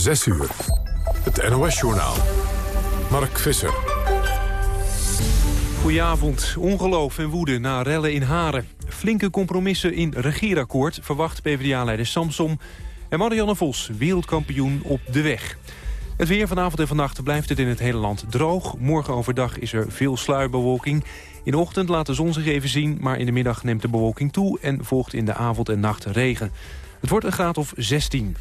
6 uur. Het NOS-journaal. Mark Visser. Goedenavond. Ongeloof en woede na rellen in Haren. Flinke compromissen in regeerakkoord verwacht PvdA-leider Samsom. En Marianne Vos, wereldkampioen op de weg. Het weer vanavond en vannacht blijft het in het hele land droog. Morgen overdag is er veel sluierbewolking. In de ochtend laat de zon zich even zien, maar in de middag neemt de bewolking toe... en volgt in de avond en nacht regen. Het wordt een graad of 16.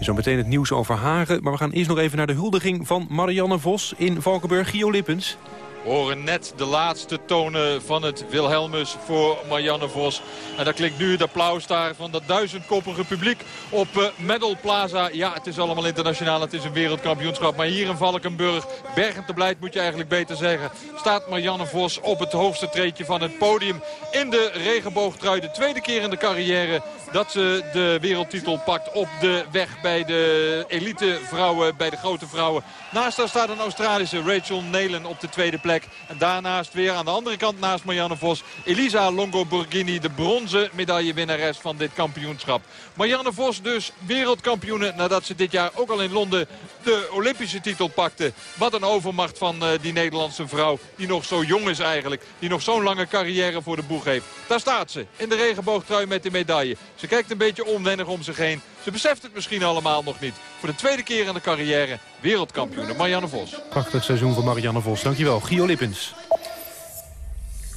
Zo meteen het nieuws over Hagen, maar we gaan eerst nog even naar de huldiging van Marianne Vos in Valkenburg. Gio Lippens. Horen net de laatste tonen van het Wilhelmus voor Marianne Vos. En daar klinkt nu het applaus daar van dat duizendkoppige publiek op uh, Medal Plaza. Ja, het is allemaal internationaal, het is een wereldkampioenschap. Maar hier in Valkenburg, bergend te blijt moet je eigenlijk beter zeggen... staat Marianne Vos op het hoogste treedje van het podium in de regenboogtrui. De tweede keer in de carrière dat ze de wereldtitel pakt op de weg bij de elite vrouwen, bij de grote vrouwen. Naast haar staat een Australische Rachel Nelen op de tweede plek. En daarnaast weer aan de andere kant naast Marianne Vos... Elisa Longo-Borghini, de bronzen medaillewinnares van dit kampioenschap. Marianne Vos dus wereldkampioene nadat ze dit jaar ook al in Londen de Olympische titel pakte. Wat een overmacht van uh, die Nederlandse vrouw die nog zo jong is eigenlijk. Die nog zo'n lange carrière voor de boeg heeft. Daar staat ze in de regenboogtrui met de medaille. Ze kijkt een beetje onwennig om zich heen. Ze beseft het misschien allemaal nog niet. Voor de tweede keer in de carrière wereldkampioen Marianne Vos. Prachtig seizoen voor Marianne Vos. Dankjewel. Gio Lippens.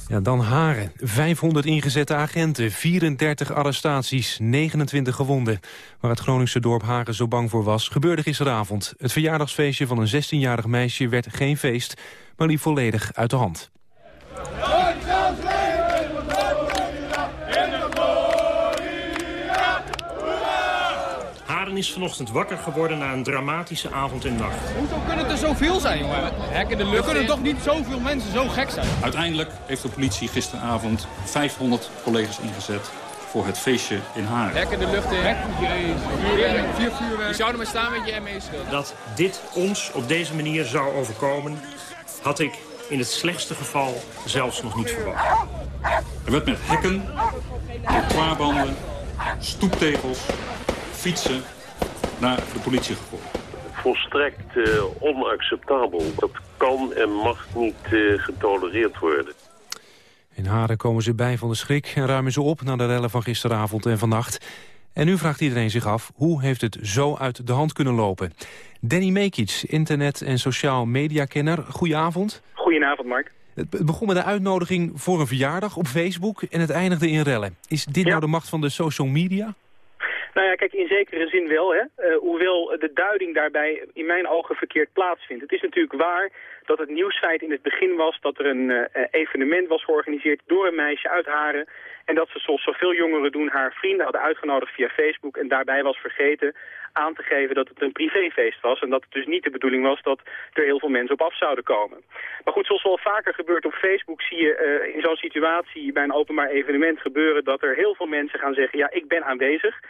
Ja, dan Haren. 500 ingezette agenten, 34 arrestaties, 29 gewonden. Waar het Groningse dorp Haren zo bang voor was, gebeurde gisteravond. Het verjaardagsfeestje van een 16-jarig meisje werd geen feest, maar liep volledig uit de hand. Is vanochtend wakker geworden na een dramatische avond en nacht. Hoezo kunnen het er zoveel zijn, jongen? Hek in de lucht. Er kunnen toch niet zoveel mensen zo gek zijn? Uiteindelijk heeft de politie gisteravond 500 collega's ingezet voor het feestje in Haren. Hek in de lucht in. Hek, vuurwerk. Vier vuurwerk. Je zou er maar staan met je ME schild. Dat dit ons op deze manier zou overkomen, had ik in het slechtste geval zelfs nog niet verwacht. Er werd met hekken, trottoirbanden, stoeptegels, fietsen naar de politie gegooid. Volstrekt uh, onacceptabel. Dat kan en mag niet uh, getolereerd worden. In Haren komen ze bij van de schrik en ruimen ze op... na de rellen van gisteravond en vannacht. En nu vraagt iedereen zich af, hoe heeft het zo uit de hand kunnen lopen? Danny Mekic, internet- en sociaal mediakenner. Goedenavond. Goedenavond, Mark. Het begon met een uitnodiging voor een verjaardag op Facebook en het eindigde in rellen. Is dit nou de macht van de social media? Nou ja, kijk, in zekere zin wel, hè. Uh, hoewel de duiding daarbij in mijn ogen verkeerd plaatsvindt. Het is natuurlijk waar dat het nieuwsfeit in het begin was dat er een uh, evenement was georganiseerd door een meisje uit Haren. En dat ze zoals zoveel jongeren doen haar vrienden hadden uitgenodigd via Facebook. En daarbij was vergeten aan te geven dat het een privéfeest was. En dat het dus niet de bedoeling was dat er heel veel mensen op af zouden komen. Maar goed, zoals wel vaker gebeurt op Facebook zie je uh, in zo'n situatie bij een openbaar evenement gebeuren dat er heel veel mensen gaan zeggen, ja, ik ben aanwezig.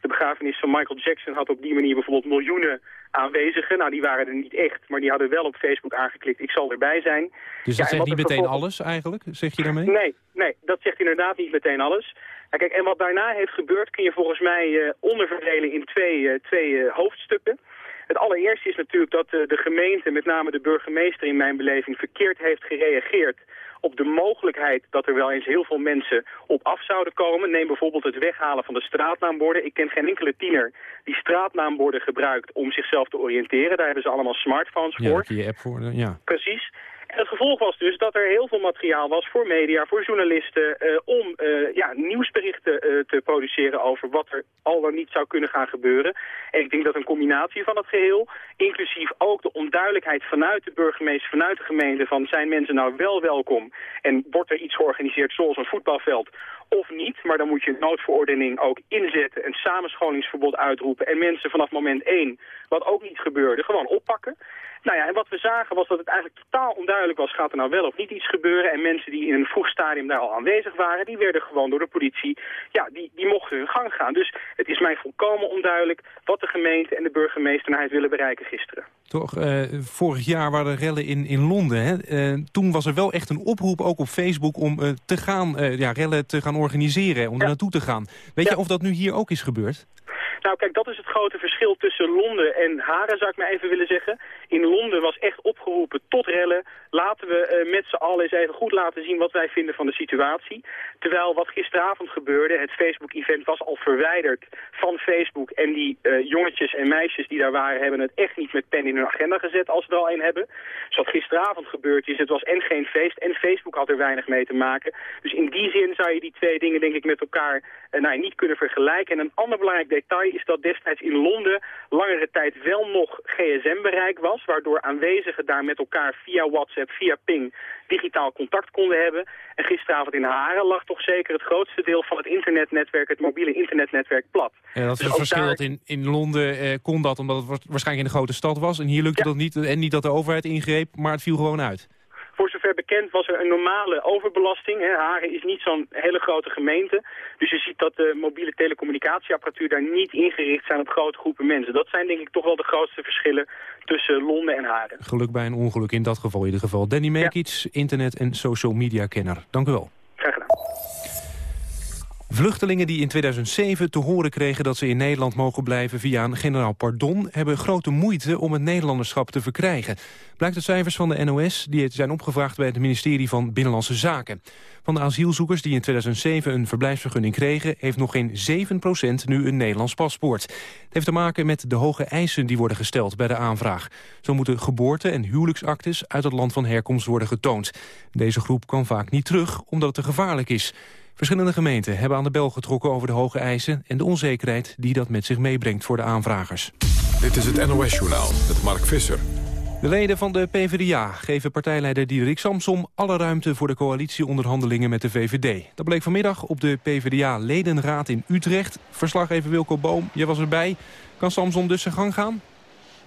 De begrafenis van Michael Jackson had op die manier bijvoorbeeld miljoenen aanwezigen. Nou, die waren er niet echt, maar die hadden wel op Facebook aangeklikt, ik zal erbij zijn. Dus dat zegt niet meteen alles eigenlijk, zeg je daarmee? Nee, nee, dat zegt inderdaad niet meteen alles. Ja, kijk, en wat daarna heeft gebeurd kun je volgens mij uh, onderverdelen in twee, uh, twee uh, hoofdstukken. Het allereerste is natuurlijk dat de gemeente, met name de burgemeester in mijn beleving, verkeerd heeft gereageerd op de mogelijkheid dat er wel eens heel veel mensen op af zouden komen. Neem bijvoorbeeld het weghalen van de straatnaamborden. Ik ken geen enkele tiener die straatnaamborden gebruikt om zichzelf te oriënteren. Daar hebben ze allemaal smartphones voor. Ja, je app voor, ja. Precies. Het gevolg was dus dat er heel veel materiaal was voor media, voor journalisten... Uh, om uh, ja, nieuwsberichten te produceren over wat er al dan niet zou kunnen gaan gebeuren. En ik denk dat een combinatie van het geheel, inclusief ook de onduidelijkheid vanuit de burgemeester, vanuit de gemeente... van zijn mensen nou wel welkom en wordt er iets georganiseerd zoals een voetbalveld of niet. Maar dan moet je een noodverordening ook inzetten, een samenscholingsverbod uitroepen... en mensen vanaf moment één, wat ook niet gebeurde, gewoon oppakken. Nou ja, en wat we zagen was dat het eigenlijk totaal onduidelijk was... gaat er nou wel of niet iets gebeuren? En mensen die in een vroeg stadium daar al aanwezig waren... die werden gewoon door de politie, ja, die, die mochten hun gang gaan. Dus het is mij volkomen onduidelijk wat de gemeente en de burgemeester naar het willen bereiken gisteren. Toch, uh, vorig jaar waren er rellen in, in Londen. Hè? Uh, toen was er wel echt een oproep, ook op Facebook, om uh, te gaan, ja, rellen te gaan organiseren, om ja. er naartoe te gaan. Weet ja. je of dat nu hier ook is gebeurd? Nou kijk, dat is het grote verschil tussen Londen en Haren, zou ik maar even willen zeggen. In Londen was echt opgeroepen tot rellen. Laten we uh, met z'n allen eens even goed laten zien wat wij vinden van de situatie. Terwijl wat gisteravond gebeurde, het Facebook-event was al verwijderd van Facebook. En die uh, jongetjes en meisjes die daar waren, hebben het echt niet met pen in hun agenda gezet als ze er al een hebben. Dus wat gisteravond gebeurd is, het was en geen feest en Facebook had er weinig mee te maken. Dus in die zin zou je die twee dingen denk ik met elkaar uh, nou, niet kunnen vergelijken. En een ander belangrijk detail is dat destijds in Londen langere tijd wel nog gsm-bereik was, waardoor aanwezigen daar met elkaar via WhatsApp, via ping, digitaal contact konden hebben. En gisteravond in Haren lag toch zeker het grootste deel van het internetnetwerk, het mobiele internetnetwerk, plat. Ja, dat is dus het verschil daar... dat in, in Londen eh, kon dat, omdat het waarschijnlijk in de grote stad was. En hier lukte ja. dat niet, en niet dat de overheid ingreep, maar het viel gewoon uit. Voor zover bekend was er een normale overbelasting. Hè. Haren is niet zo'n hele grote gemeente. Dus je ziet dat de mobiele telecommunicatieapparatuur daar niet ingericht zijn op grote groepen mensen. Dat zijn denk ik toch wel de grootste verschillen tussen Londen en Haren. Geluk bij een ongeluk in dat geval in ieder geval. Danny Merkic, ja. internet- en social media kenner. Dank u wel. Graag gedaan. Vluchtelingen die in 2007 te horen kregen dat ze in Nederland mogen blijven via een generaal pardon, hebben grote moeite om het Nederlanderschap te verkrijgen. Blijkt uit cijfers van de NOS die zijn opgevraagd bij het ministerie van Binnenlandse Zaken. Van de asielzoekers die in 2007 een verblijfsvergunning kregen, heeft nog geen 7% nu een Nederlands paspoort. Het heeft te maken met de hoge eisen die worden gesteld bij de aanvraag. Zo moeten geboorte- en huwelijksactes uit het land van herkomst worden getoond. Deze groep kan vaak niet terug omdat het te gevaarlijk is. Verschillende gemeenten hebben aan de bel getrokken over de hoge eisen... en de onzekerheid die dat met zich meebrengt voor de aanvragers. Dit is het NOS-journaal met Mark Visser. De leden van de PvdA geven partijleider Diederik Samsom alle ruimte voor de coalitieonderhandelingen met de VVD. Dat bleek vanmiddag op de PvdA-ledenraad in Utrecht. Verslaggever Wilco Boom, jij was erbij. Kan Samsom dus zijn gang gaan?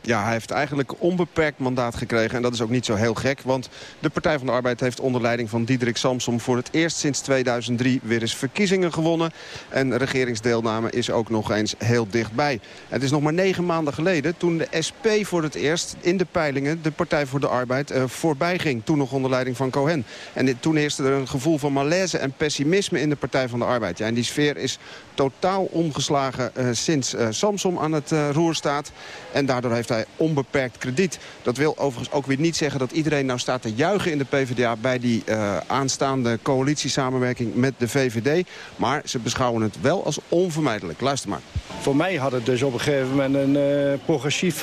Ja, hij heeft eigenlijk onbeperkt mandaat gekregen. En dat is ook niet zo heel gek. Want de Partij van de Arbeid heeft onder leiding van Diederik Samsom... voor het eerst sinds 2003 weer eens verkiezingen gewonnen. En regeringsdeelname is ook nog eens heel dichtbij. Het is nog maar negen maanden geleden toen de SP voor het eerst in de peilingen... de Partij voor de Arbeid uh, voorbij ging. Toen nog onder leiding van Cohen. En toen heerste er een gevoel van malaise en pessimisme in de Partij van de Arbeid. Ja, en die sfeer is totaal omgeslagen uh, sinds uh, Samsom aan het uh, roer staat. En daardoor heeft hij onbeperkt krediet. Dat wil overigens ook weer niet zeggen dat iedereen nou staat te juichen in de PvdA... bij die aanstaande coalitiesamenwerking met de VVD. Maar ze beschouwen het wel als onvermijdelijk. Luister maar. Voor mij had het dus op een gegeven moment een progressief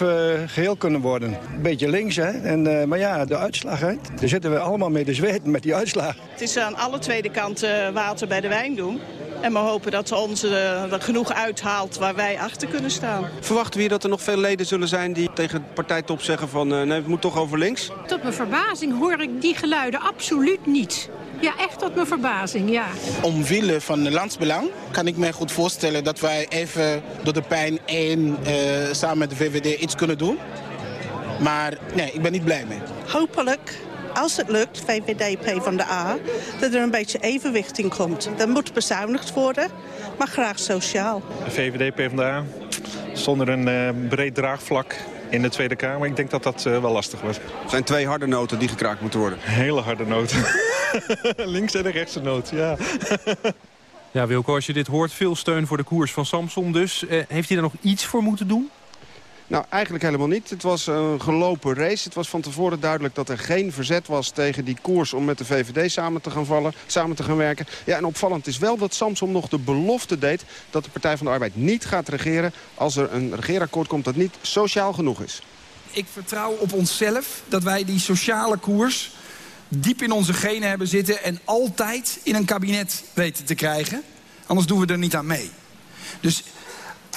geheel kunnen worden. Een beetje links, hè. En, maar ja, de uitslag, hè. Daar zitten we allemaal mee de zweet met die uitslag. Het is aan alle tweede kanten water bij de wijn doen. En we hopen dat ons er genoeg uithaalt waar wij achter kunnen staan. Verwachten we dat er nog veel leden zullen zijn die tegen de partijtop zeggen van uh, nee, het moet toch over links? Tot mijn verbazing hoor ik die geluiden absoluut niet. Ja, echt tot mijn verbazing, ja. Omwille van het landsbelang kan ik me goed voorstellen dat wij even door de pijn één uh, samen met de VVD iets kunnen doen. Maar nee, ik ben niet blij mee. Hopelijk als het lukt, VVD, P van de A, dat er een beetje evenwicht in komt. Dat moet bezuinigd worden, maar graag sociaal. VVD, P van de A, zonder een uh, breed draagvlak in de Tweede Kamer. Ik denk dat dat uh, wel lastig wordt. Het zijn twee harde noten die gekraakt moeten worden. Hele harde noten. Links en de rechtse noot, ja. ja, Wilco, als je dit hoort, veel steun voor de koers van Samson dus. Uh, heeft hij daar nog iets voor moeten doen? Nou, eigenlijk helemaal niet. Het was een gelopen race. Het was van tevoren duidelijk dat er geen verzet was tegen die koers... om met de VVD samen te gaan, vallen, samen te gaan werken. Ja, en opvallend is wel dat Samsom nog de belofte deed... dat de Partij van de Arbeid niet gaat regeren... als er een regeerakkoord komt dat niet sociaal genoeg is. Ik vertrouw op onszelf dat wij die sociale koers diep in onze genen hebben zitten... en altijd in een kabinet weten te krijgen. Anders doen we er niet aan mee. Dus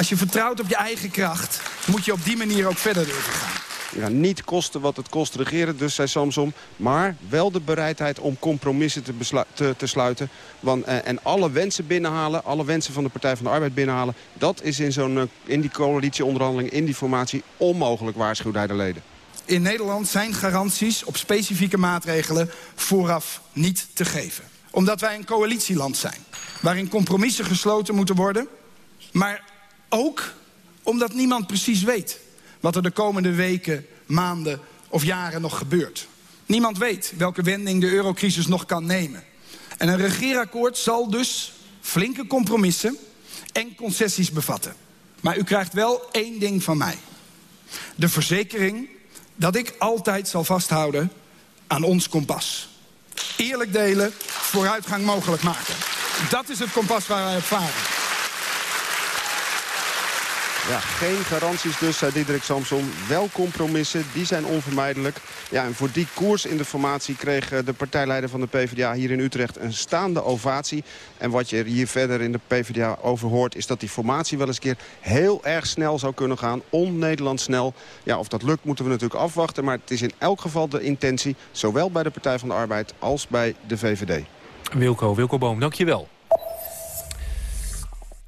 als je vertrouwt op je eigen kracht, moet je op die manier ook verder durven gaan. Ja, niet kosten wat het kost regeren, dus zei Samsom. Maar wel de bereidheid om compromissen te, te, te sluiten. Want, eh, en alle wensen binnenhalen, alle wensen van de Partij van de Arbeid binnenhalen... dat is in, zo'n, uh, in die coalitieonderhandeling, in die formatie onmogelijk, waarschuwde hij de leden. In Nederland zijn garanties op specifieke maatregelen vooraf niet te geven. Omdat wij een coalitieland zijn, waarin compromissen gesloten moeten worden... maar ook omdat niemand precies weet wat er de komende weken, maanden of jaren nog gebeurt. Niemand weet welke wending de eurocrisis nog kan nemen. En een regeerakkoord zal dus flinke compromissen en concessies bevatten. Maar u krijgt wel één ding van mij. De verzekering dat ik altijd zal vasthouden aan ons kompas. Eerlijk delen, vooruitgang mogelijk maken. Dat is het kompas waar wij op varen. Ja, geen garanties dus, zei Diederik Samson. Wel compromissen, die zijn onvermijdelijk. Ja, en voor die koers in de formatie kreeg eh, de partijleider van de PvdA hier in Utrecht een staande ovatie. En wat je hier verder in de PvdA over hoort... is dat die formatie wel eens een keer heel erg snel zou kunnen gaan. On-Nederland snel. Ja, of dat lukt moeten we natuurlijk afwachten. Maar het is in elk geval de intentie, zowel bij de Partij van de Arbeid als bij de VVD. Wilco, Wilco Boom, dankjewel.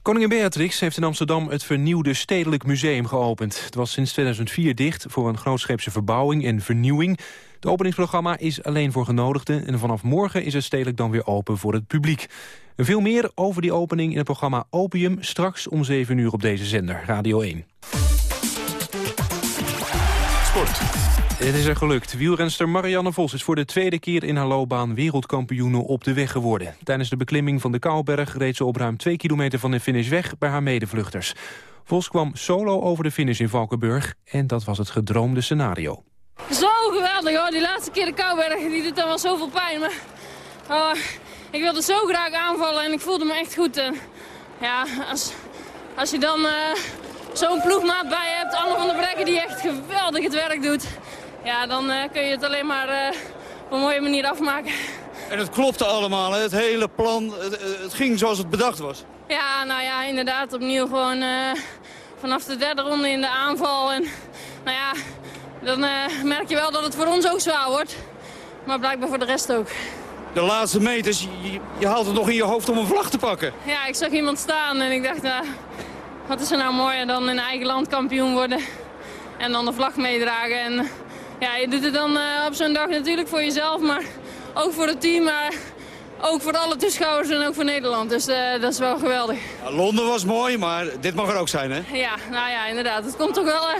Koningin Beatrix heeft in Amsterdam het vernieuwde Stedelijk Museum geopend. Het was sinds 2004 dicht voor een grootscheepse verbouwing en vernieuwing. Het openingsprogramma is alleen voor genodigden... en vanaf morgen is het stedelijk dan weer open voor het publiek. Veel meer over die opening in het programma Opium... straks om 7 uur op deze zender, Radio 1. Sport. Het is er gelukt. Wielrenster Marianne Vos is voor de tweede keer in haar loopbaan wereldkampioene op de weg geworden. Tijdens de beklimming van de Kouwberg reed ze op ruim twee kilometer van de finish weg bij haar medevluchters. Vos kwam solo over de finish in Valkenburg en dat was het gedroomde scenario. Zo geweldig hoor, die laatste keer de Kouwberg, die doet dan wel zoveel pijn. Maar oh, ik wilde zo graag aanvallen en ik voelde me echt goed. Ja, als, als je dan uh, zo'n ploegmaat bij hebt, Anne van der Brekken die echt geweldig het werk doet ja, dan uh, kun je het alleen maar uh, op een mooie manier afmaken. En het klopte allemaal, hè? het hele plan, het, het, ging zoals het bedacht was. Ja, nou ja, inderdaad, opnieuw gewoon uh, vanaf de derde ronde in de aanval. En nou ja, dan merk je wel dat het voor ons ook zwaar wordt. Maar blijkbaar voor de rest ook. De laatste meters, je, je haalt het nog in je hoofd om een vlag te pakken. Ja, ik zag iemand staan en ik dacht, nou, wat is er nou mooier dan in eigen land kampioen worden. En dan de vlag meedragen. En ja, je doet het dan uh, op zo'n dag natuurlijk voor jezelf, maar ook voor het team. Maar ook voor alle toeschouwers en ook voor Nederland. Dus uh, dat is wel geweldig. Ja, Londen was mooi, maar dit mag er ook zijn, hè? Ja, nou ja, inderdaad. Het komt toch wel uh,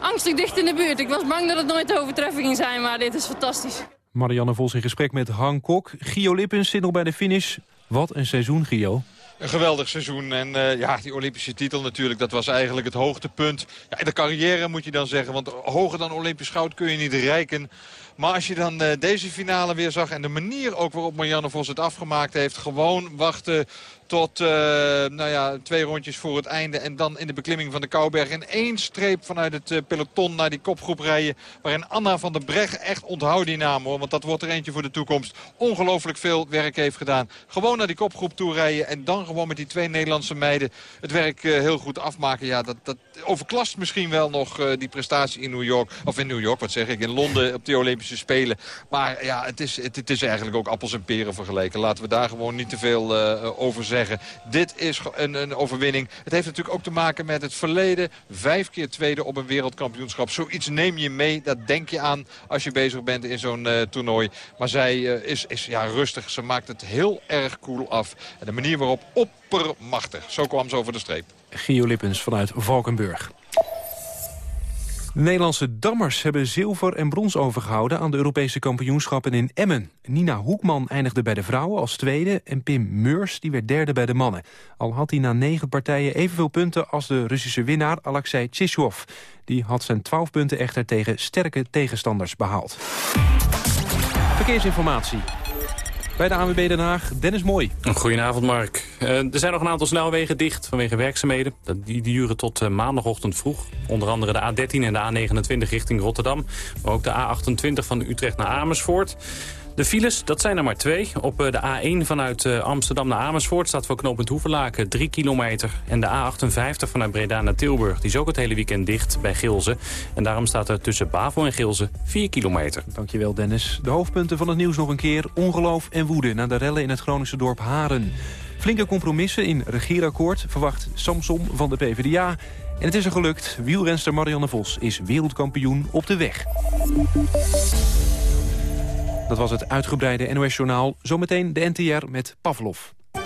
angstig dicht in de buurt. Ik was bang dat het nooit de overtreffing ging zijn, maar dit is fantastisch. Marianne Vos in gesprek met Han Kok. Gio Lippens zit nog bij de finish. Wat een seizoen, Gio. Een geweldig seizoen. En uh, ja, die Olympische titel natuurlijk, dat was eigenlijk het hoogtepunt. Ja, de carrière moet je dan zeggen, want hoger dan Olympisch goud kun je niet reiken. Maar als je dan uh, deze finale weer zag en de manier ook waarop Marianne Vos het afgemaakt heeft. Gewoon wachten tot uh, nou ja, twee rondjes voor het einde. En dan in de beklimming van de Kouberg in één streep vanuit het uh, peloton naar die kopgroep rijden. Waarin Anna van der Breggen echt onthoud die naam hoor. Want dat wordt er eentje voor de toekomst. Ongelooflijk veel werk heeft gedaan. Gewoon naar die kopgroep toe rijden. En dan gewoon met die twee Nederlandse meiden het werk uh, heel goed afmaken. Ja, dat, dat overklast misschien wel nog die prestatie in New York. Of in New York, wat zeg ik, in Londen op die Olympische Spelen. Maar ja, het is, het, het is eigenlijk ook appels en peren vergeleken. Laten we daar gewoon niet te veel over zeggen. Dit is een, een, overwinning. Het heeft natuurlijk ook te maken met het verleden. Vijf keer tweede op een wereldkampioenschap. Zoiets neem je mee. Dat denk je aan als je bezig bent in zo'n uh, toernooi. Maar zij uh, is, is ja, rustig. Ze maakt het heel erg cool af. En de manier waarop oppermachtig. Zo kwam ze over de streep. Gio Lippens vanuit Valkenburg. De Nederlandse dammers hebben zilver en brons overgehouden... aan de Europese kampioenschappen in Emmen. Nina Hoekman eindigde bij de vrouwen als tweede... en Pim Meurs die werd derde bij de mannen. Al had hij na negen partijen evenveel punten... als de Russische winnaar Alexei Tshishov. Die had zijn twaalf punten echter tegen sterke tegenstanders behaald. Verkeersinformatie. Bij de ANWB Den Haag, Dennis Mooi. Goedenavond, Mark. Uh, er zijn nog een aantal snelwegen dicht vanwege werkzaamheden. Die duren tot uh, maandagochtend vroeg. Onder andere de A13 en de A29 richting Rotterdam. Maar ook de A28 van Utrecht naar Amersfoort. De files, dat zijn er maar twee. Op eh, de A1 vanuit eh, Amsterdam naar Amersfoort staat voor knooppunt Hoevenlaken 3 kilometer. En de A58 vanuit Breda naar Tilburg, die is ook het hele weekend dicht bij Gilze. En daarom staat er tussen Bavel en Gilze 4 kilometer. Dankjewel Dennis. De hoofdpunten van het nieuws nog een keer. Ongeloof en woede na de rellen in het Groningse dorp Haren. Flinke compromissen in regeerakkoord verwacht Samsom van de PvdA. En het is er gelukt. Wielrenster Marianne Vos is wereldkampioen op de weg. Dat was het uitgebreide NOS-journaal. Zometeen de NTR met Pavlov. Uh,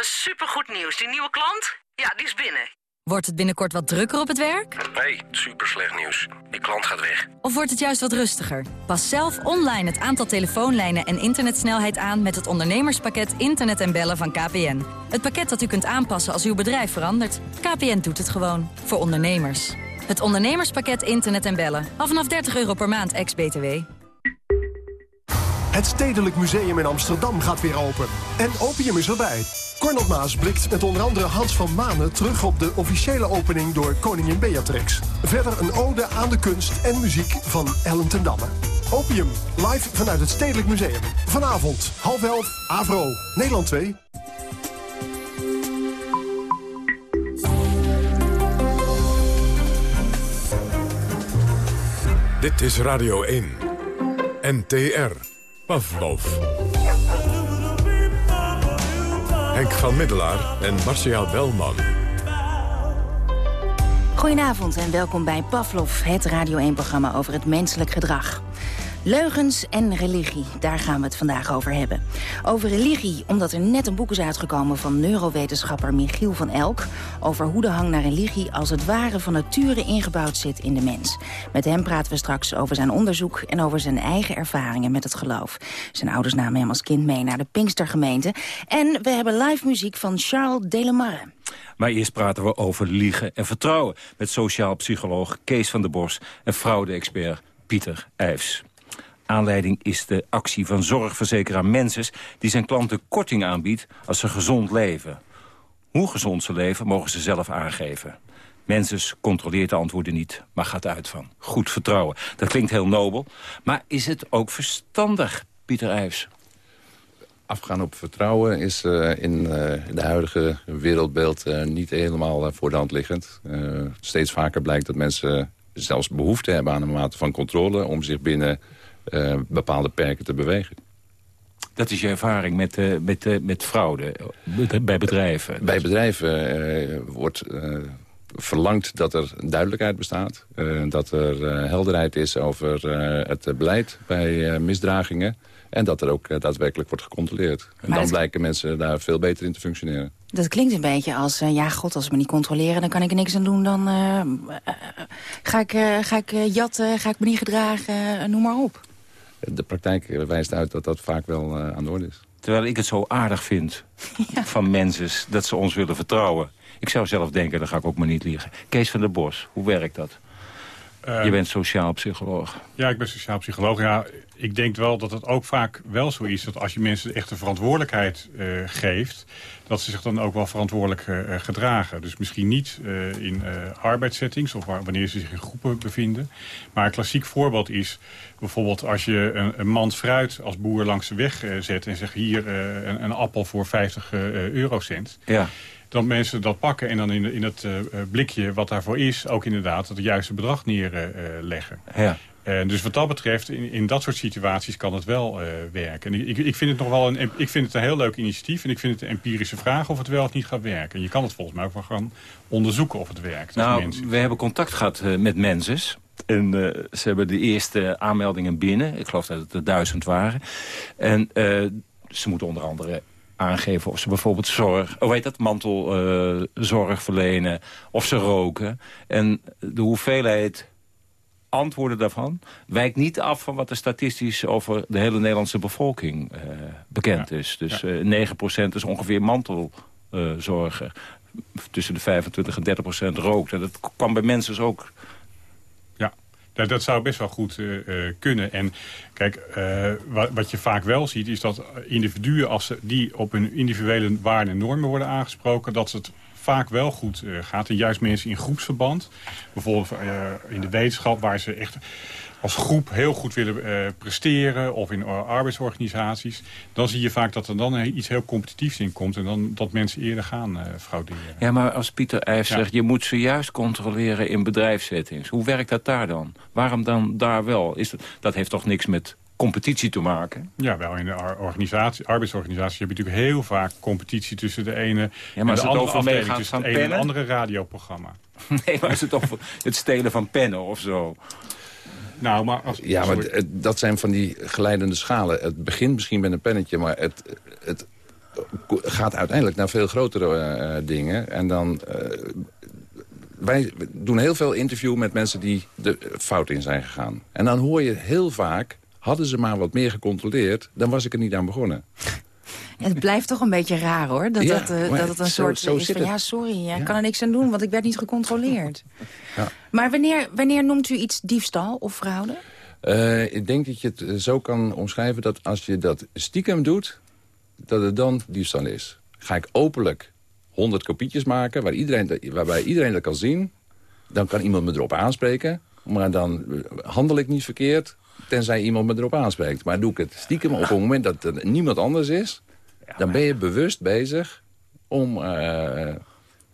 supergoed nieuws. Die nieuwe klant? Ja, die is binnen. Wordt het binnenkort wat drukker op het werk? Nee, super slecht nieuws. Die klant gaat weg. Of wordt het juist wat rustiger? Pas zelf online het aantal telefoonlijnen en internetsnelheid aan... met het ondernemerspakket Internet en Bellen van KPN. Het pakket dat u kunt aanpassen als uw bedrijf verandert. KPN doet het gewoon. Voor ondernemers. Het ondernemerspakket Internet en Bellen. Al vanaf 30 euro per maand, ex-BTW. Het Stedelijk Museum in Amsterdam gaat weer open. En opium is erbij. Cornel Maas blikt met onder andere Hans van Manen terug op de officiële opening door koningin Beatrix. Verder een ode aan de kunst en muziek van Ellen ten Damme. Opium, live vanuit het Stedelijk Museum. Vanavond, half elf, Avro, Nederland 2. Dit is Radio 1. NTR. Pavlov. Henk van Middelaar en Marcia Belman. Goedenavond en welkom bij Pavlov, het Radio 1-programma over het menselijk gedrag. Leugens en religie, daar gaan we het vandaag over hebben. Over religie, omdat er net een boek is uitgekomen van neurowetenschapper Michiel van Elk... over hoe de hang naar religie als het ware van nature ingebouwd zit in de mens. Met hem praten we straks over zijn onderzoek en over zijn eigen ervaringen met het geloof. Zijn ouders namen hem als kind mee naar de Pinkstergemeente. En we hebben live muziek van Charles Delemarre. Maar eerst praten we over liegen en vertrouwen... met sociaal psycholoog Kees van der Bos en fraude-expert Pieter Eijfs. Aanleiding is de actie van zorgverzekeraar Menses... die zijn klanten korting aanbiedt als ze gezond leven. Hoe gezond ze leven, mogen ze zelf aangeven. Menses controleert de antwoorden niet, maar gaat uit van goed vertrouwen. Dat klinkt heel nobel, maar is het ook verstandig, Pieter Eijfs? Afgaan op vertrouwen is uh, in uh, de huidige wereldbeeld uh, niet helemaal voor de hand liggend. steeds vaker blijkt dat mensen zelfs behoefte hebben aan een mate van controle... om zich binnen uh, bepaalde perken te bewegen. Dat is je ervaring met, uh, met, uh, met fraude bij bedrijven? Bij bedrijven wordt verlangd dat er duidelijkheid bestaat. dat er helderheid is over het beleid bij misdragingen. En dat er ook daadwerkelijk wordt gecontroleerd. En dan blijken mensen daar veel beter in te functioneren. Dat klinkt een beetje als, uh, ja god, als ze me niet controleren... dan kan ik er niks aan doen, dan uh, ga ik, uh, ga ik jatten, ga ik me niet gedragen, noem maar op. De praktijk wijst uit dat dat vaak wel aan de orde is. Terwijl ik het zo aardig vind ja. van mensen dat ze ons willen vertrouwen. Ik zou zelf denken, dan ga ik ook maar niet liegen. Kees van der Bos, hoe werkt dat? Je bent sociaal psycholoog. Ja, ik ben sociaal psycholoog. Ja, ik denk wel dat het ook vaak wel zo is... dat als je mensen echt de verantwoordelijkheid uh, geeft... dat ze zich dan ook wel verantwoordelijk uh, gedragen. Dus misschien niet uh, in arbeidssettings of wanneer ze zich in groepen bevinden. Maar een klassiek voorbeeld is bijvoorbeeld als je een, een mand fruit als boer langs de weg zet... en zegt hier een, een, appel voor 50 eurocent... Ja dat mensen dat pakken en dan in, in het uh, blikje wat daarvoor is... ook inderdaad het juiste bedrag neerleggen. Uh, ja. En dus wat dat betreft, in, in dat soort situaties kan het wel uh, werken. En ik, ik vind het nog wel een, ik vind het een heel leuk initiatief. En ik vind het een empirische vraag of het wel of niet gaat werken. En je kan het volgens mij ook wel gaan onderzoeken of het werkt. Nou, we hebben contact gehad uh, met mensen. En ze hebben de eerste aanmeldingen binnen. Ik geloof dat het er duizend waren. En ze moeten onder andere aangeven of ze bijvoorbeeld zorg, hoe heet dat, mantelzorg uh, verlenen, of ze roken. En de hoeveelheid antwoorden daarvan wijkt niet af van wat er statistisch over de hele Nederlandse bevolking uh, bekend ja. is. Dus uh, 9% is ongeveer mantelzorger. Tussen de 25 en 30% rookt. En dat kwam bij mensen dus ook dat, dat zou best wel goed uh, kunnen. En kijk, uh, wat, wat, je vaak wel ziet... is dat individuen, als ze, die op hun individuele waarden en normen worden aangesproken... dat het vaak wel goed gaat. En juist mensen in groepsverband. Bijvoorbeeld in de wetenschap waar ze echt als groep heel goed willen uh, presteren... of in uh, arbeidsorganisaties... dan zie je vaak dat er dan iets heel competitiefs in komt... en dan dat mensen eerder gaan frauderen. Ja, maar als Pieter Eijs ja. zegt... je moet ze juist controleren in bedrijfssettings. Hoe werkt dat daar dan? Waarom dan daar wel? Is dat, dat heeft toch niks met competitie te maken. Ja, wel in de organisatie, arbeidsorganisatie heb je natuurlijk heel vaak competitie tussen de ene Ja, maar en de andere afdeling, tussen het ene en andere radioprogramma. Nee, maar is het over het stelen van pennen of zo? Nou, maar als, Ja, maar het- dat zijn van die geleidende schalen. Het begint misschien met een pennetje, maar het, het gaat uiteindelijk naar veel grotere eh, dingen. En dan... eh, wij doen heel veel interview met mensen die de fout in zijn gegaan. En dan hoor je heel vaak... hadden ze maar wat meer gecontroleerd, dan was ik er niet aan begonnen. Het blijft toch een beetje raar hoor. Dat, Ja, dat, eh, dat het een zo- soort zo is van het. ja, sorry, ik kan er niks aan doen, want ik werd niet gecontroleerd. Ja. Maar wanneer, wanneer noemt u iets diefstal of fraude? Eh, ik denk dat je het eh, zo kan omschrijven dat als je dat stiekem doet... dat het dan diefstal is. Ga ik openlijk 100 kopietjes maken waar iedereen, waarbij iedereen dat kan zien... dan kan iemand me erop aanspreken. Maar dan eh, handel ik niet verkeerd tenzij iemand me erop aanspreekt. Maar doe ik het stiekem op het moment dat er niemand anders is... dan ben je bewust bezig om eh,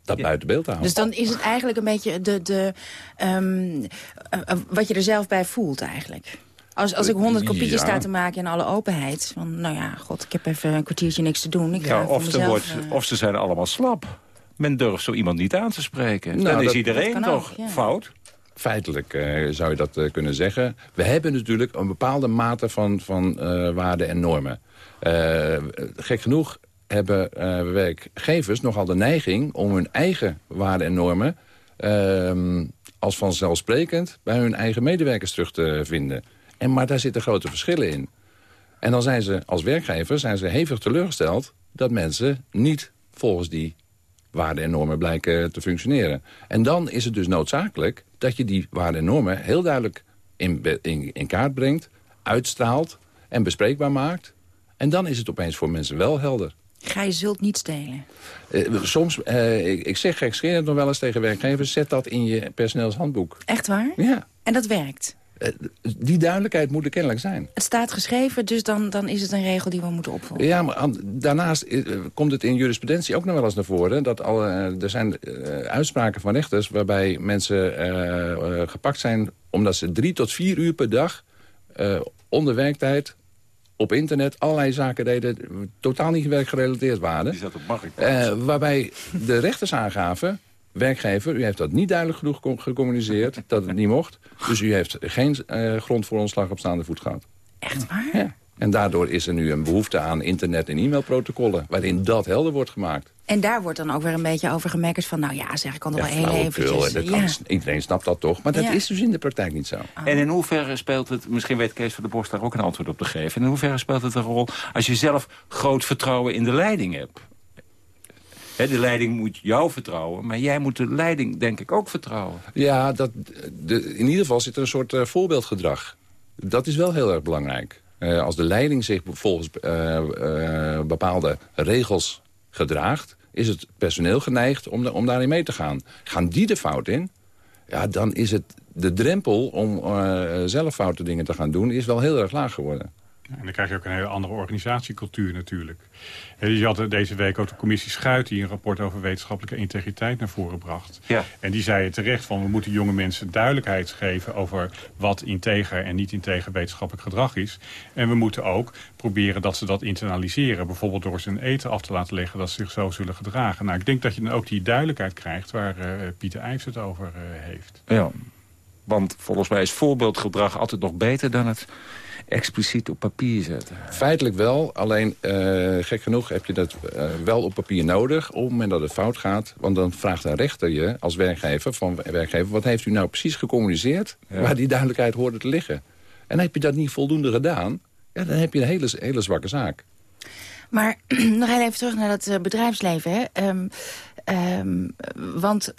dat buiten beeld te houden. Dus dan is het eigenlijk een beetje de, de, ehm, eh, eh, wat je er zelf bij voelt eigenlijk. Als, als ik honderd kopietjes Ja. sta te maken in alle openheid. Van, nou ja, god, ik heb even een kwartiertje niks te doen. Ik Ja, of, mezelf, wordt, of ze zijn allemaal slap. Men durft zo iemand niet aan te spreken. Nou, dan is dat- iedereen Dat toch ook, ja. fout? Feitelijk eh, zou je dat eh, kunnen zeggen. We hebben natuurlijk een bepaalde mate van, van eh, waarden en normen. Gek genoeg hebben werkgevers nogal de neiging... om hun eigen waarden en normen... ehm, als vanzelfsprekend bij hun eigen medewerkers terug te vinden. En, maar daar zitten grote verschillen in. En dan zijn ze als werkgever zijn ze hevig teleurgesteld... dat mensen niet volgens die waarden en normen blijken te functioneren. En dan is het dus noodzakelijk dat je die waarden en normen... heel duidelijk in, in, in kaart brengt, uitstraalt en bespreekbaar maakt. En dan is het opeens voor mensen wel helder. Ga je zult niet stelen. Eh, soms, eh, ik, ik zeg gekscherend nog wel eens tegen werkgevers... zet dat in je personeelshandboek. Echt waar? Ja. En dat werkt. Eh, die duidelijkheid moet er kennelijk zijn. Het staat geschreven, dus dan, dan is het een regel die we moeten opvolgen. Ja, maar daarnaast eh, komt het in jurisprudentie ook nog wel eens naar voren... dat al, eh, er zijn uitspraken van rechters waarbij mensen gepakt zijn... omdat ze drie tot vier uur per dag eh, onder werktijd op internet allerlei zaken deden... totaal niet werkgerelateerd waren. Die zat op. Eh, waarbij de rechters aangaven... werkgever, u heeft dat niet duidelijk genoeg gecom- gecommuniceerd... dat het niet mocht. Dus u heeft geen eh, grond voor ontslag op staande voet gehad. Echt waar? Ja. En daardoor is er nu een behoefte aan internet- en e-mailprotocollen... waarin dat helder wordt gemaakt. En daar wordt dan ook weer een beetje over gemekkerd van... nou ja, zeg, ik kan er wel heel eventjes... dat kan- ja. Iedereen snapt dat toch? Maar dat Ja. is dus in de praktijk niet zo. En in hoeverre speelt het, misschien weet Kees van der Borst daar ook een antwoord op te geven... en in hoeverre speelt het een rol als je zelf groot vertrouwen in de leiding hebt? De leiding moet jou vertrouwen, maar jij moet de leiding denk ik ook vertrouwen. Ja, dat, de, in ieder geval zit er een soort eh, voorbeeldgedrag. Dat is wel heel erg belangrijk. Eh, als de leiding zich volgens eh, bepaalde regels gedraagt... is het personeel geneigd om, da- om daarin mee te gaan. Gaan die de fout in, ja, dan is het de drempel om zelf foute dingen te gaan doen... is wel heel erg laag geworden. En dan krijg je ook een hele andere organisatiecultuur natuurlijk. Je had deze week ook de commissie Schuit... die een rapport over wetenschappelijke integriteit naar voren bracht. Ja. En die zei terecht van... we moeten jonge mensen duidelijkheid geven... over wat integer en niet integer wetenschappelijk gedrag is. En we moeten ook proberen dat ze dat internaliseren. Bijvoorbeeld door ze een eten af te laten leggen... dat ze zich zo zullen gedragen. Nou, ik denk dat je dan ook die duidelijkheid krijgt... waar eh, Pieter Ijs het over eh, heeft. Ja, want volgens mij is voorbeeldgedrag altijd nog beter dan het expliciet op papier zetten. Feitelijk wel, alleen eh, gek genoeg heb je dat eh, wel op papier nodig... op het moment dat het fout gaat. Want dan vraagt een rechter je als werkgever... van werkgever, wat heeft u nou precies gecommuniceerd... Ja. waar die duidelijkheid hoorde te liggen. En heb je dat niet voldoende gedaan... Ja, dan heb je een hele, hele zwakke zaak. Maar nog heel even terug naar dat eh, bedrijfsleven. Hè? Ehm, ehm, want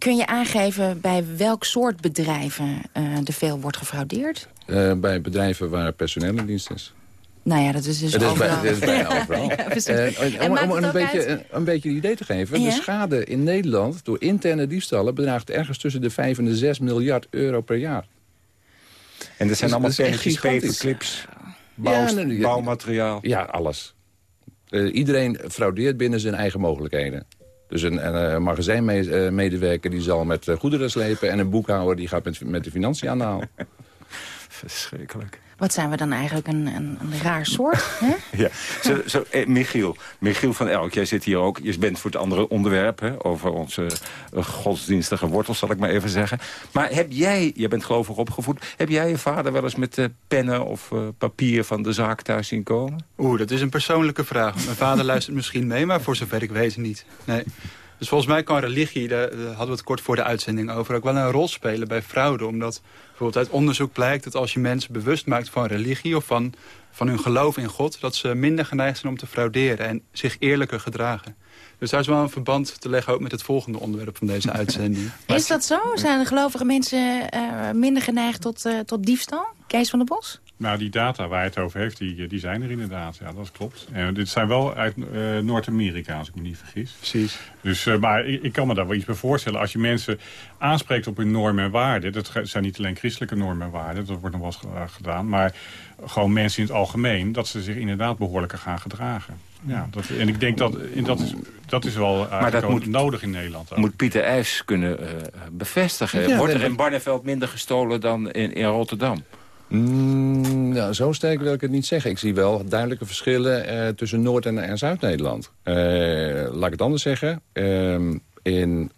kun je aangeven bij welk soort bedrijven eh, er veel wordt gefraudeerd? Eh, bij bedrijven waar personeel in dienst is. Nou ja, dat is dus dat, is bij, dat is bijna overal. Ja. Eh, En om het een, beetje, een, een beetje een idee te geven. Ja? De schade in Nederland door interne diefstallen... bedraagt ergens tussen de 5 en de 6 miljard euro per jaar. En dat zijn Dus allemaal pennetjes, paperclips, bouw, Ja, bouwmateriaal. Ja, alles. Eh, iedereen fraudeert binnen zijn eigen mogelijkheden. Dus een, eh, magazijnmedewerker die zal met eh, goederen slepen... en een boekhouder die gaat met, met de financiën aan de haal. Verschrikkelijk. Wat zijn we dan eigenlijk, een, een, een raar soort? hè? Ja, zo, zo, eh, Michiel. Michiel van Elk, jij zit hier ook. Je bent voor het andere onderwerp, hè, over onze eh, godsdienstige wortels, zal ik maar even zeggen. Maar heb jij, je bent gelovig opgevoed, heb jij je vader wel eens met eh, pennen of eh, papier van de zaak thuis zien komen? Oeh, dat is een persoonlijke vraag. Mijn vader luistert misschien mee, maar voor zover ik weet niet. Nee. Dus volgens mij kan religie, daar hadden we het kort voor de uitzending over... ook wel een rol spelen bij fraude. Omdat bijvoorbeeld uit onderzoek blijkt dat als je mensen bewust maakt van religie... of van, van hun geloof in God, dat ze minder geneigd zijn om te frauderen... en zich eerlijker gedragen. Dus daar is wel een verband te leggen ook met het volgende onderwerp van deze uitzending. Is dat zo? Zijn gelovige mensen eh, minder geneigd tot, eh, tot diefstal? Kees van der Bos? Nou, die data waar hij het over heeft, die, die zijn er inderdaad. Ja, dat klopt. En dit zijn wel uit eh, Noord-Amerika, als ik me niet vergis. Precies. Dus, eh, maar ik, ik kan me daar wel iets bij voorstellen. Als je mensen aanspreekt op hun normen en waarden... dat zijn niet alleen christelijke normen en waarden, dat wordt nog wel eens ge- gedaan... maar gewoon mensen in het algemeen, dat ze zich inderdaad behoorlijker gaan gedragen. Ja, dat, en ik denk dat, en dat, is, dat is wel eigenlijk dat moet- nodig in Nederland. Ook. Moet Pieter IJs kunnen eh, bevestigen. Ja, Wordt er in Barneveld minder gestolen dan in, in Rotterdam? Mm, nou, zo sterk wil ik het niet zeggen. Ik zie wel duidelijke verschillen eh, tussen Noord- en, en Zuid-Nederland. Eh, laat ik het anders zeggen. Ehm, in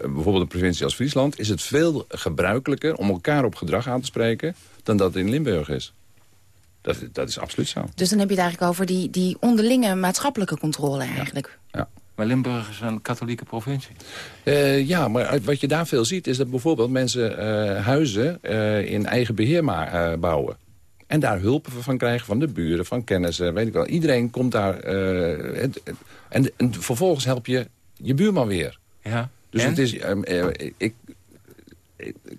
bijvoorbeeld een provincie als Friesland... is het veel gebruikelijker om elkaar op gedrag aan te spreken... dan dat het in Limburg is. Dat, dat is absoluut zo. Dus dan heb je het eigenlijk over die, die onderlinge maatschappelijke controle eigenlijk. Ja. Maar Limburg is een katholieke provincie. Eh, ja, maar wat je daar veel ziet is dat bijvoorbeeld mensen eh, huizen eh, in eigen beheer ma- eh, bouwen. En daar hulp van krijgen van de buren, van kennissen, weet ik wel. Iedereen komt daar... en, en vervolgens help je je buurman weer. Ja. Dus En? het is... ehm, eh, ik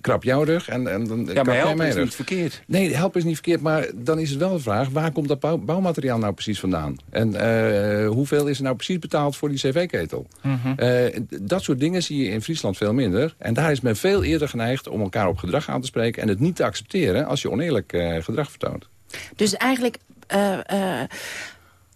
krap jouw rug en, en dan Ja, krap maar jij helpen is rug. niet verkeerd. Nee, helpen is niet verkeerd, maar dan is het wel de vraag... waar komt dat bouw- bouwmateriaal nou precies vandaan? En eh, hoeveel is er nou precies betaald voor die cv-ketel? Mhm. Eh, dat soort dingen zie je in Friesland veel minder. En daar is men veel eerder geneigd om elkaar op gedrag aan te spreken... en het niet te accepteren als je oneerlijk eh, gedrag vertoont. Dus eigenlijk eh, eh,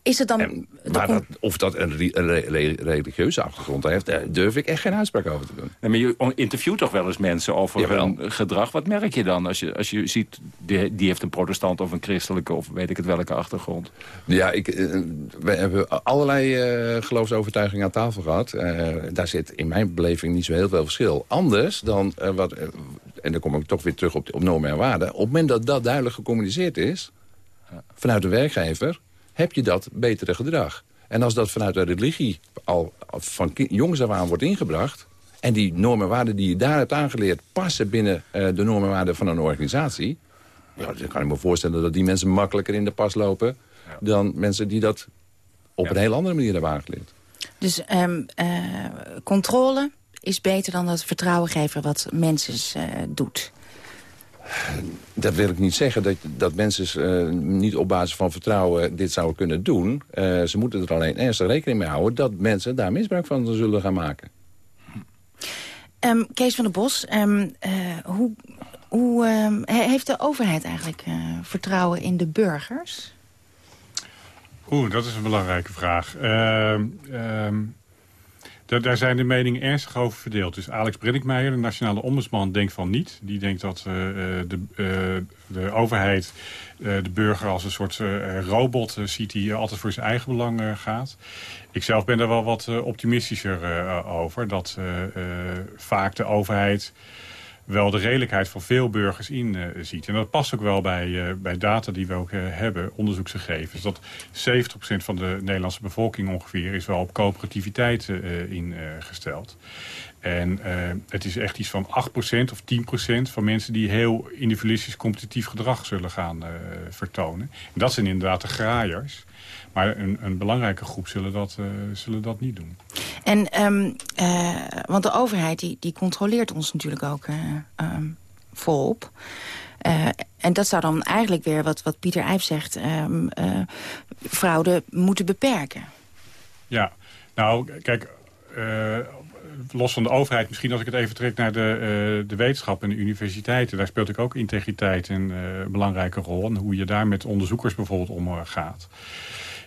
is het dan... Maar dat, of dat een, re- een re- re- religieuze achtergrond heeft... daar durf ik echt geen uitspraak over te doen. Nee, maar je interviewt toch wel eens mensen over hun gedrag. Wat merk je dan als je, als je ziet, die, die heeft een protestant of een christelijke... of weet ik het welke achtergrond? Ja, ik, eh, we hebben allerlei eh, geloofsovertuigingen aan tafel gehad. Eh, daar zit in mijn beleving niet zo heel veel verschil. Anders dan wat... en dan kom ik toch weer terug op, op normen en waarden. Op het moment dat dat duidelijk gecommuniceerd is... vanuit de werkgever, heb je dat betere gedrag. En als dat vanuit de religie al van jongs af aan wordt ingebracht... en die normen en waarden die je daar hebt aangeleerd... passen binnen eh, de normen en waarden van een organisatie... Ja, dan kan ik me voorstellen dat die mensen makkelijker in de pas lopen... dan mensen die dat op een heel andere manier hebben aangeleerd. Dus ehm, eh, controle is beter dan dat vertrouwen geven wat mensen eh, doet. Dat wil ik niet zeggen, dat, dat mensen eh, niet op basis van vertrouwen dit zouden kunnen doen. Eh, ze moeten er alleen ernstig rekening mee houden... dat mensen daar misbruik van zullen gaan maken. Ehm, Kees van der Bos, ehm, eh, hoe, hoe ehm, he- heeft de overheid eigenlijk eh, vertrouwen in de burgers? Oeh, dat is een belangrijke vraag. Ehm, ehm, daar, zijn de meningen ernstig over verdeeld. Dus Alex Brenninkmeijer, de nationale ombudsman, denkt van niet. Die denkt dat eh, eh, de, eh, de overheid de burger als een soort robot ziet... die altijd voor zijn eigen belang gaat. Ik zelf ben daar wel wat optimistischer over. Dat vaak de overheid wel de redelijkheid van veel burgers in eh, ziet. En dat past ook wel bij, eh, bij data die we ook eh, hebben, onderzoeksgegevens. Dat 70% van de Nederlandse bevolking ongeveer is wel op coöperativiteit ingesteld. En het is echt iets van 8% of 10% van mensen die heel individualistisch competitief gedrag zullen gaan vertonen. En dat zijn inderdaad de graaiers. Maar een, een belangrijke groep zullen dat, eh, zullen dat niet doen. En, ehm, eh, want de overheid die, die controleert ons natuurlijk ook eh, ehm, volop. En dat zou dan eigenlijk weer, wat, wat Pieter Eijf zegt... eh, fraude moeten beperken. Ja, nou, kijk, los van de overheid... misschien als ik het even trek naar de, de wetenschap en de universiteiten... daar speelt ook integriteit een belangrijke rol... en hoe je daar met onderzoekers bijvoorbeeld omgaat.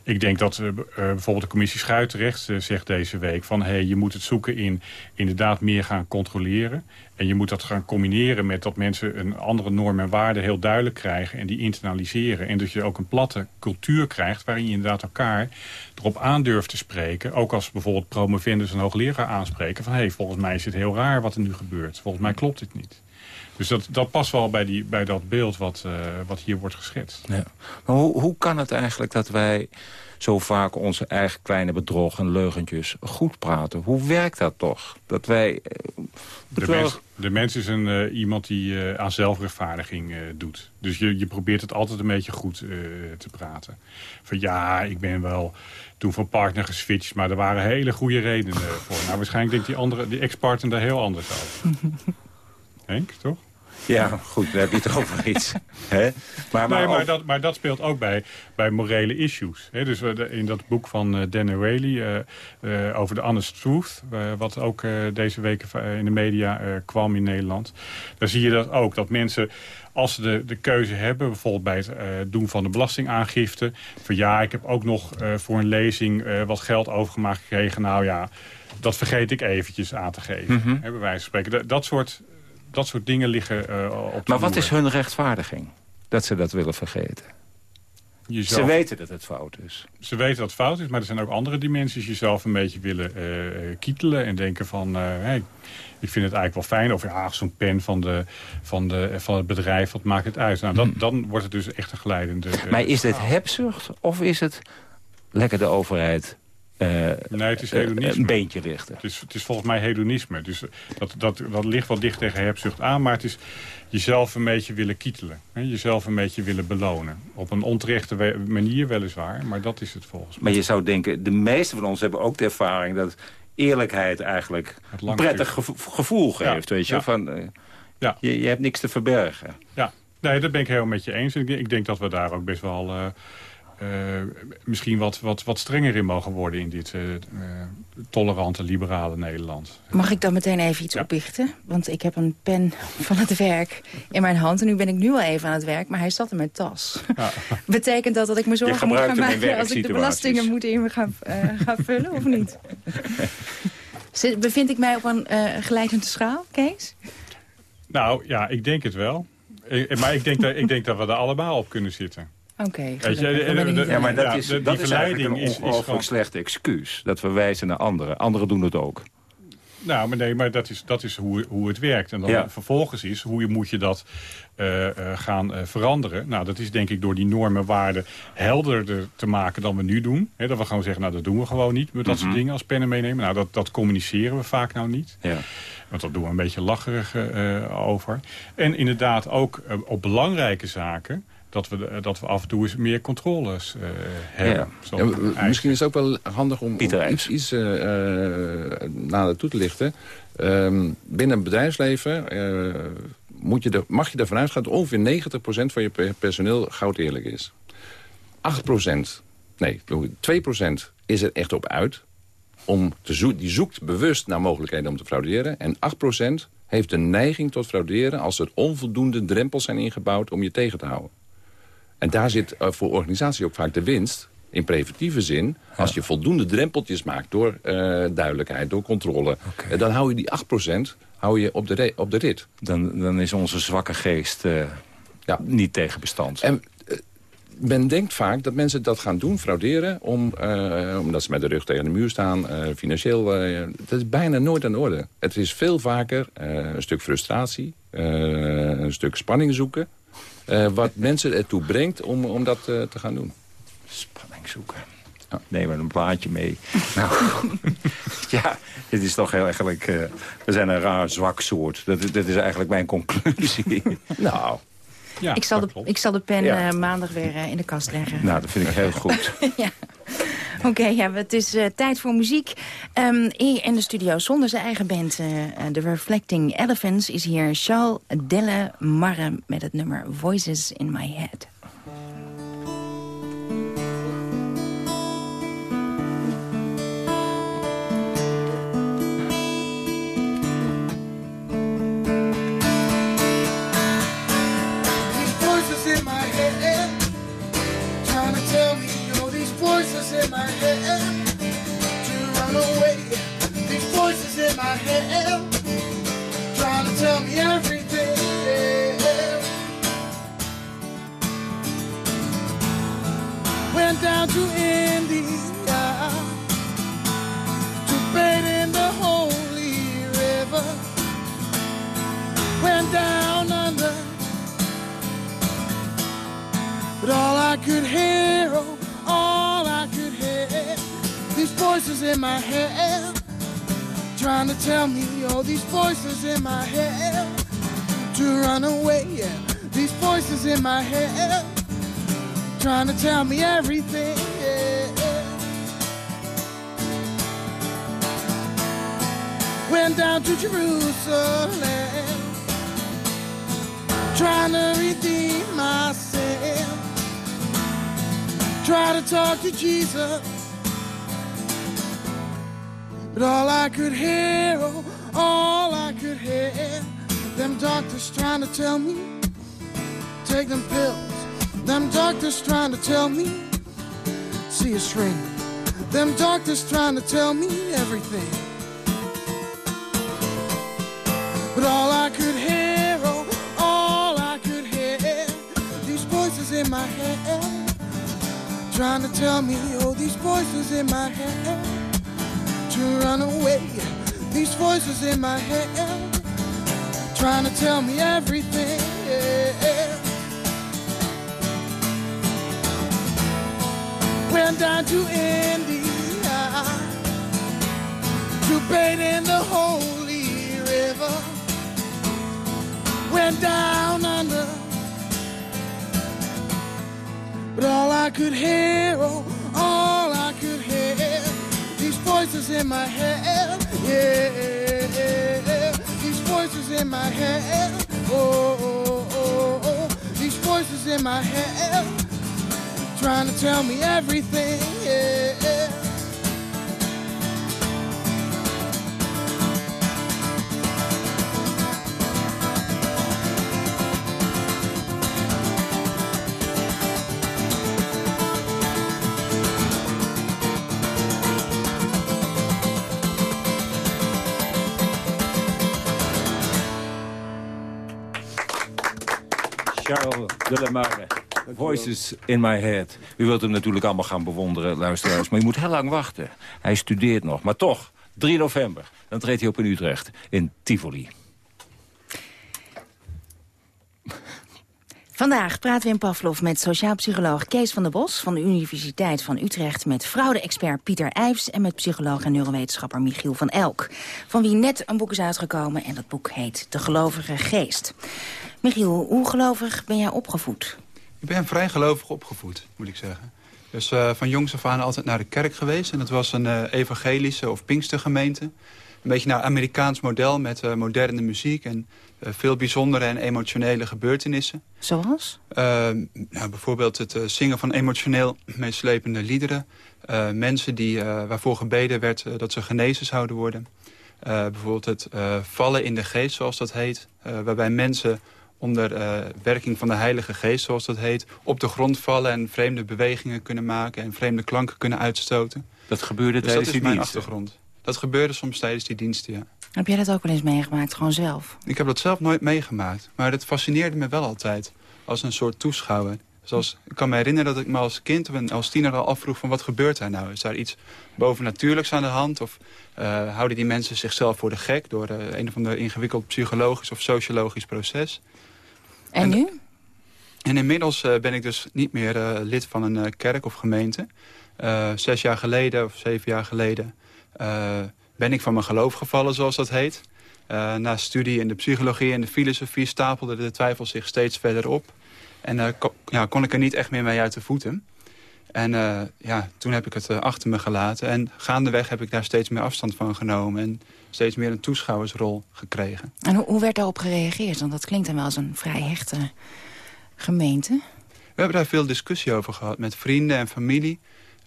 Ik denk dat uh, bijvoorbeeld de commissie Schuitenrecht uh, zegt deze week... van hey, je moet het zoeken in inderdaad meer gaan controleren. En je moet dat gaan combineren met dat mensen een andere norm en waarde heel duidelijk krijgen... en die internaliseren. En dat je ook een platte cultuur krijgt waarin je inderdaad elkaar erop aandurft te spreken. Ook als bijvoorbeeld promovendus en hoogleraar aanspreken... van hey, volgens mij is het heel raar wat er nu gebeurt. Volgens mij klopt dit niet. Dus dat, dat past wel bij, die, bij dat beeld wat, uh, wat hier wordt geschetst. Ja. Maar hoe, hoe kan het eigenlijk dat wij zo vaak onze eigen kleine bedrog en leugentjes goed praten? Hoe werkt dat toch? Dat wij... Uh, de, mens, de mens is een, uh, iemand die aan zelfrechtvaardiging doet. Dus je, je probeert het altijd een beetje goed te praten. Van ja, ik ben wel toen van partner geswitcht, maar er waren hele goede redenen voor. Nou, waarschijnlijk denkt die, andere, die ex-partner daar heel anders over. Henk, toch? Ja, goed, daar heb je het over iets. Maar, maar, nee, maar, dat, maar dat speelt ook bij, bij morele issues. Hè? Dus in dat boek van uh, Dan Ariely uh, uh, over de honest truth... wat ook deze week in de media kwam in Nederland... daar zie je dat ook, dat mensen als ze de, de keuze hebben, bijvoorbeeld bij het uh, doen van de belastingaangifte... van ja, ik heb ook nog uh, voor een lezing uh, wat geld overgemaakt gekregen. Nou ja, dat vergeet ik eventjes aan te geven. Mm -hmm. hè, bij wijze van spreken. Dat, dat soort dat soort dingen liggen uh, op Maar wat is hun rechtvaardiging? Dat ze dat willen vergeten? Jezelf, ze weten dat het fout is. Ze weten dat het fout is, maar er zijn ook andere dimensies. Jezelf een beetje willen uh, kietelen en denken van... Uh, hey, ik vind het eigenlijk wel fijn. Of ja, zo'n pen van, de, van, de, van het bedrijf, wat maakt het uit? Nou, dan, hmm. dan wordt het dus echt een glijdende... maar is dit hebzucht of is het lekker de overheid uh, nee, het is hedonisme. een beentje richten. Het is, het is volgens mij hedonisme. Dus dat, dat, dat ligt wel dicht tegen hebzucht aan, maar het is jezelf een beetje willen kietelen. Hè? Jezelf een beetje willen belonen. Op een onterechte manier weliswaar, maar dat is het volgens mij. Maar je zou denken, de meeste van ons hebben ook de ervaring... dat eerlijkheid eigenlijk een prettig gevoel geeft, ja, weet je. Ja. Van, uh, ja. je, je hebt niks te verbergen. Ja, nee, dat ben ik helemaal met je eens. Ik, denk dat we daar ook best wel... Uh, misschien wat, wat, wat strenger in mogen worden in dit uh, uh, tolerante, liberale Nederland. Mag ik dan meteen even iets ja. opbichten? Want ik heb een pen van het werk in mijn hand. En nu ben ik nu al even aan het werk, maar hij zat in mijn tas. Ja. Betekent dat dat ik me zorgen moet gaan maken als ik de belastingen moet in gaan, gaan vullen of niet? Bevind ik mij op een gelijkende schaal, Kees? Nou ja, ik denk het wel. Ik, maar ik denk, dat, ik denk dat we er allemaal op kunnen zitten. Oké, okay, Ja, maar dat is, ja, dat is eigenlijk een ongelooflijk slecht excuus. Dat we wijzen naar anderen. Anderen doen het ook. Nou, maar nee, maar dat is, dat is hoe, hoe het werkt. En dan ja. vervolgens is, hoe moet je dat uh, uh, gaan uh, veranderen? Nou, dat is denk ik door die normen, waarden helderder te maken dan we nu doen. He, dat we gewoon zeggen, nou, dat doen we gewoon niet. Met dat mm -hmm. soort dingen als pennen meenemen. Nou, dat, dat communiceren we vaak nou niet. Ja. Want dat doen we een beetje lacherig over. En inderdaad ook op belangrijke zaken dat we, dat we af en toe eens meer controles uh, hebben. Ja. Ja, misschien is het ook wel handig om, om iets, iets uh, nader toe te lichten. Um, binnen het bedrijfsleven uh, moet je de, mag je ervan uitgaan dat ongeveer 90% van je personeel goud eerlijk is. 8%, nee, 2% is er echt op uit. Om te die zoekt bewust naar mogelijkheden om te frauderen. En 8% heeft de neiging tot frauderen als er onvoldoende drempels zijn ingebouwd om je tegen te houden. En daar zit uh, voor organisatie ook vaak de winst in preventieve zin. Als je voldoende drempeltjes maakt door uh, duidelijkheid, door controle... Okay. Dan hou je die 8% hou je op, de op de rit. Dan, dan is onze zwakke geest uh, ja. niet tegen bestand. En men denkt vaak dat mensen dat gaan doen, frauderen... Om, omdat ze met de rug tegen de muur staan, financieel... dat is bijna nooit aan de orde. Het is veel vaker een stuk frustratie, een stuk spanning zoeken... Uh, wat mensen ertoe brengt om, om dat uh, te gaan doen. Spanning zoeken. Oh, neem maar een plaatje mee. nou, ja, dit is toch heel eigenlijk... Uh, we zijn een raar zwak soort. Dat, dat is eigenlijk mijn conclusie. nou... Ja, ik, zal de, ik zal de pen ja. maandag weer in de kast leggen. Nou, dat vind ik heel goed. ja. Oké, okay, ja, het is uh, tijd voor muziek. Um, in de studio zonder zijn eigen band, de uh, Reflecting Elephants... is hier Charles Delle Marre met het nummer Voices in My Head. Trying to tell me everything. Went down to India to bathe in the holy river. Went down under, but all I could hear, oh, all I could hear, these voices in my head trying to tell me, all these voices in my head to run away. Yeah, these voices in my head trying to tell me everything. Yeah. Went down to Jerusalem, trying to redeem myself. Try to talk to Jesus, but all I could hear, oh, all I could hear, them doctors trying to tell me, take them pills. Them doctors trying to tell me, see a shrink. Them doctors trying to tell me everything. But all I could hear, oh, all I could hear, these voices in my head, trying to tell me, oh, these voices in my head, to run away. These voices in my head, trying to tell me everything. Went down to India to bathe in the holy river. Went down under, but all I could hear, oh, voices in my head, yeah, these voices in my head, oh, oh, oh, oh. oh, oh these voices in my head trying to tell me everything. Marre. Voices in my head. U wilt hem natuurlijk allemaal gaan bewonderen, luisteraars. Maar je moet heel lang wachten. Hij studeert nog. Maar toch, 3 november. Dan treedt hij op in Utrecht. In Tivoli. Vandaag praten we in Pavlov met sociaal psycholoog Kees van der Bos... van de Universiteit van Utrecht, met fraude-expert Pieter Ijfs... en met psycholoog en neurowetenschapper Michiel van Elk... van wie net een boek is uitgekomen en dat boek heet De Gelovige Geest. Michiel, hoe gelovig ben jij opgevoed? Ik ben vrij gelovig opgevoed, moet ik zeggen. Dus uh, van jongs af aan altijd naar de kerk geweest. En dat was een uh, evangelische of pinkstergemeente. Een beetje naar Amerikaans model met uh, moderne muziek... en veel bijzondere en emotionele gebeurtenissen. Zoals? nou, bijvoorbeeld het zingen van emotioneel meeslepende liederen. mensen die, waarvoor gebeden werd dat ze genezen zouden worden. bijvoorbeeld het vallen in de geest, zoals dat heet. waarbij mensen onder uh, werking van de Heilige Geest, zoals dat heet... op de grond vallen en vreemde bewegingen kunnen maken... en vreemde klanken kunnen uitstoten. Dat gebeurde dus tijdens dat die is dienst? mijn achtergrond. Dat gebeurde soms tijdens die diensten, ja. Heb jij dat ook wel eens meegemaakt, gewoon zelf? Ik heb dat zelf nooit meegemaakt. Maar het fascineerde me wel altijd. Als een soort toeschouwer. Zoals, ik kan me herinneren dat ik me als kind of als tiener al afvroeg... van wat gebeurt daar nou? Is daar iets bovennatuurlijks aan de hand? Of uh, houden die mensen zichzelf voor de gek... door uh, een of ander ingewikkeld psychologisch of sociologisch proces? En nu? En inmiddels uh, ben ik dus niet meer uh, lid van een uh, kerk of gemeente. zes jaar geleden of zeven jaar geleden ben ik van mijn geloof gevallen, zoals dat heet. na studie in de psychologie en de filosofie stapelde de twijfel zich steeds verder op. En ja, kon ik er niet echt meer mee uit de voeten. En ja, toen heb ik het achter me gelaten. En gaandeweg heb ik daar steeds meer afstand van genomen. En steeds meer een toeschouwersrol gekregen. En hoe, hoe werd daarop gereageerd? Want dat klinkt dan wel als een vrij hechte gemeente. We hebben daar veel discussie over gehad met vrienden en familie.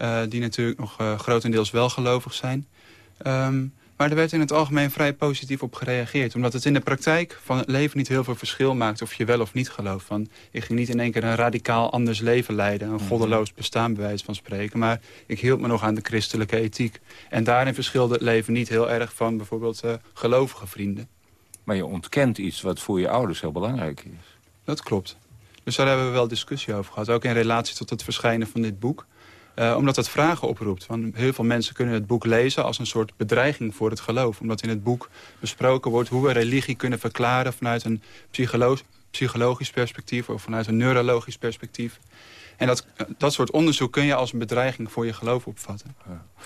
Uh, die natuurlijk nog uh, grotendeels wel gelovig zijn. Um, Maar er werd in het algemeen vrij positief op gereageerd. Omdat het in de praktijk van het leven niet heel veel verschil maakt... of je wel of niet gelooft. Van, ik ging niet in één keer een radicaal anders leven leiden. Een Mhm. goddeloos bestaan bij wijze van spreken. Maar ik hield me nog aan de christelijke ethiek. En daarin verschilde het leven niet heel erg van bijvoorbeeld eh, gelovige vrienden. Maar je ontkent iets wat voor je ouders heel belangrijk is. Dat klopt. Dus daar hebben we wel discussie over gehad. Ook in relatie tot het verschijnen van dit boek. Eh, omdat het vragen oproept. Want heel veel mensen kunnen het boek lezen als een soort bedreiging voor het geloof. Omdat in het boek besproken wordt hoe we religie kunnen verklaren... vanuit een psycholo psychologisch perspectief of vanuit een neurologisch perspectief. En dat, dat soort onderzoek kun je als een bedreiging voor je geloof opvatten.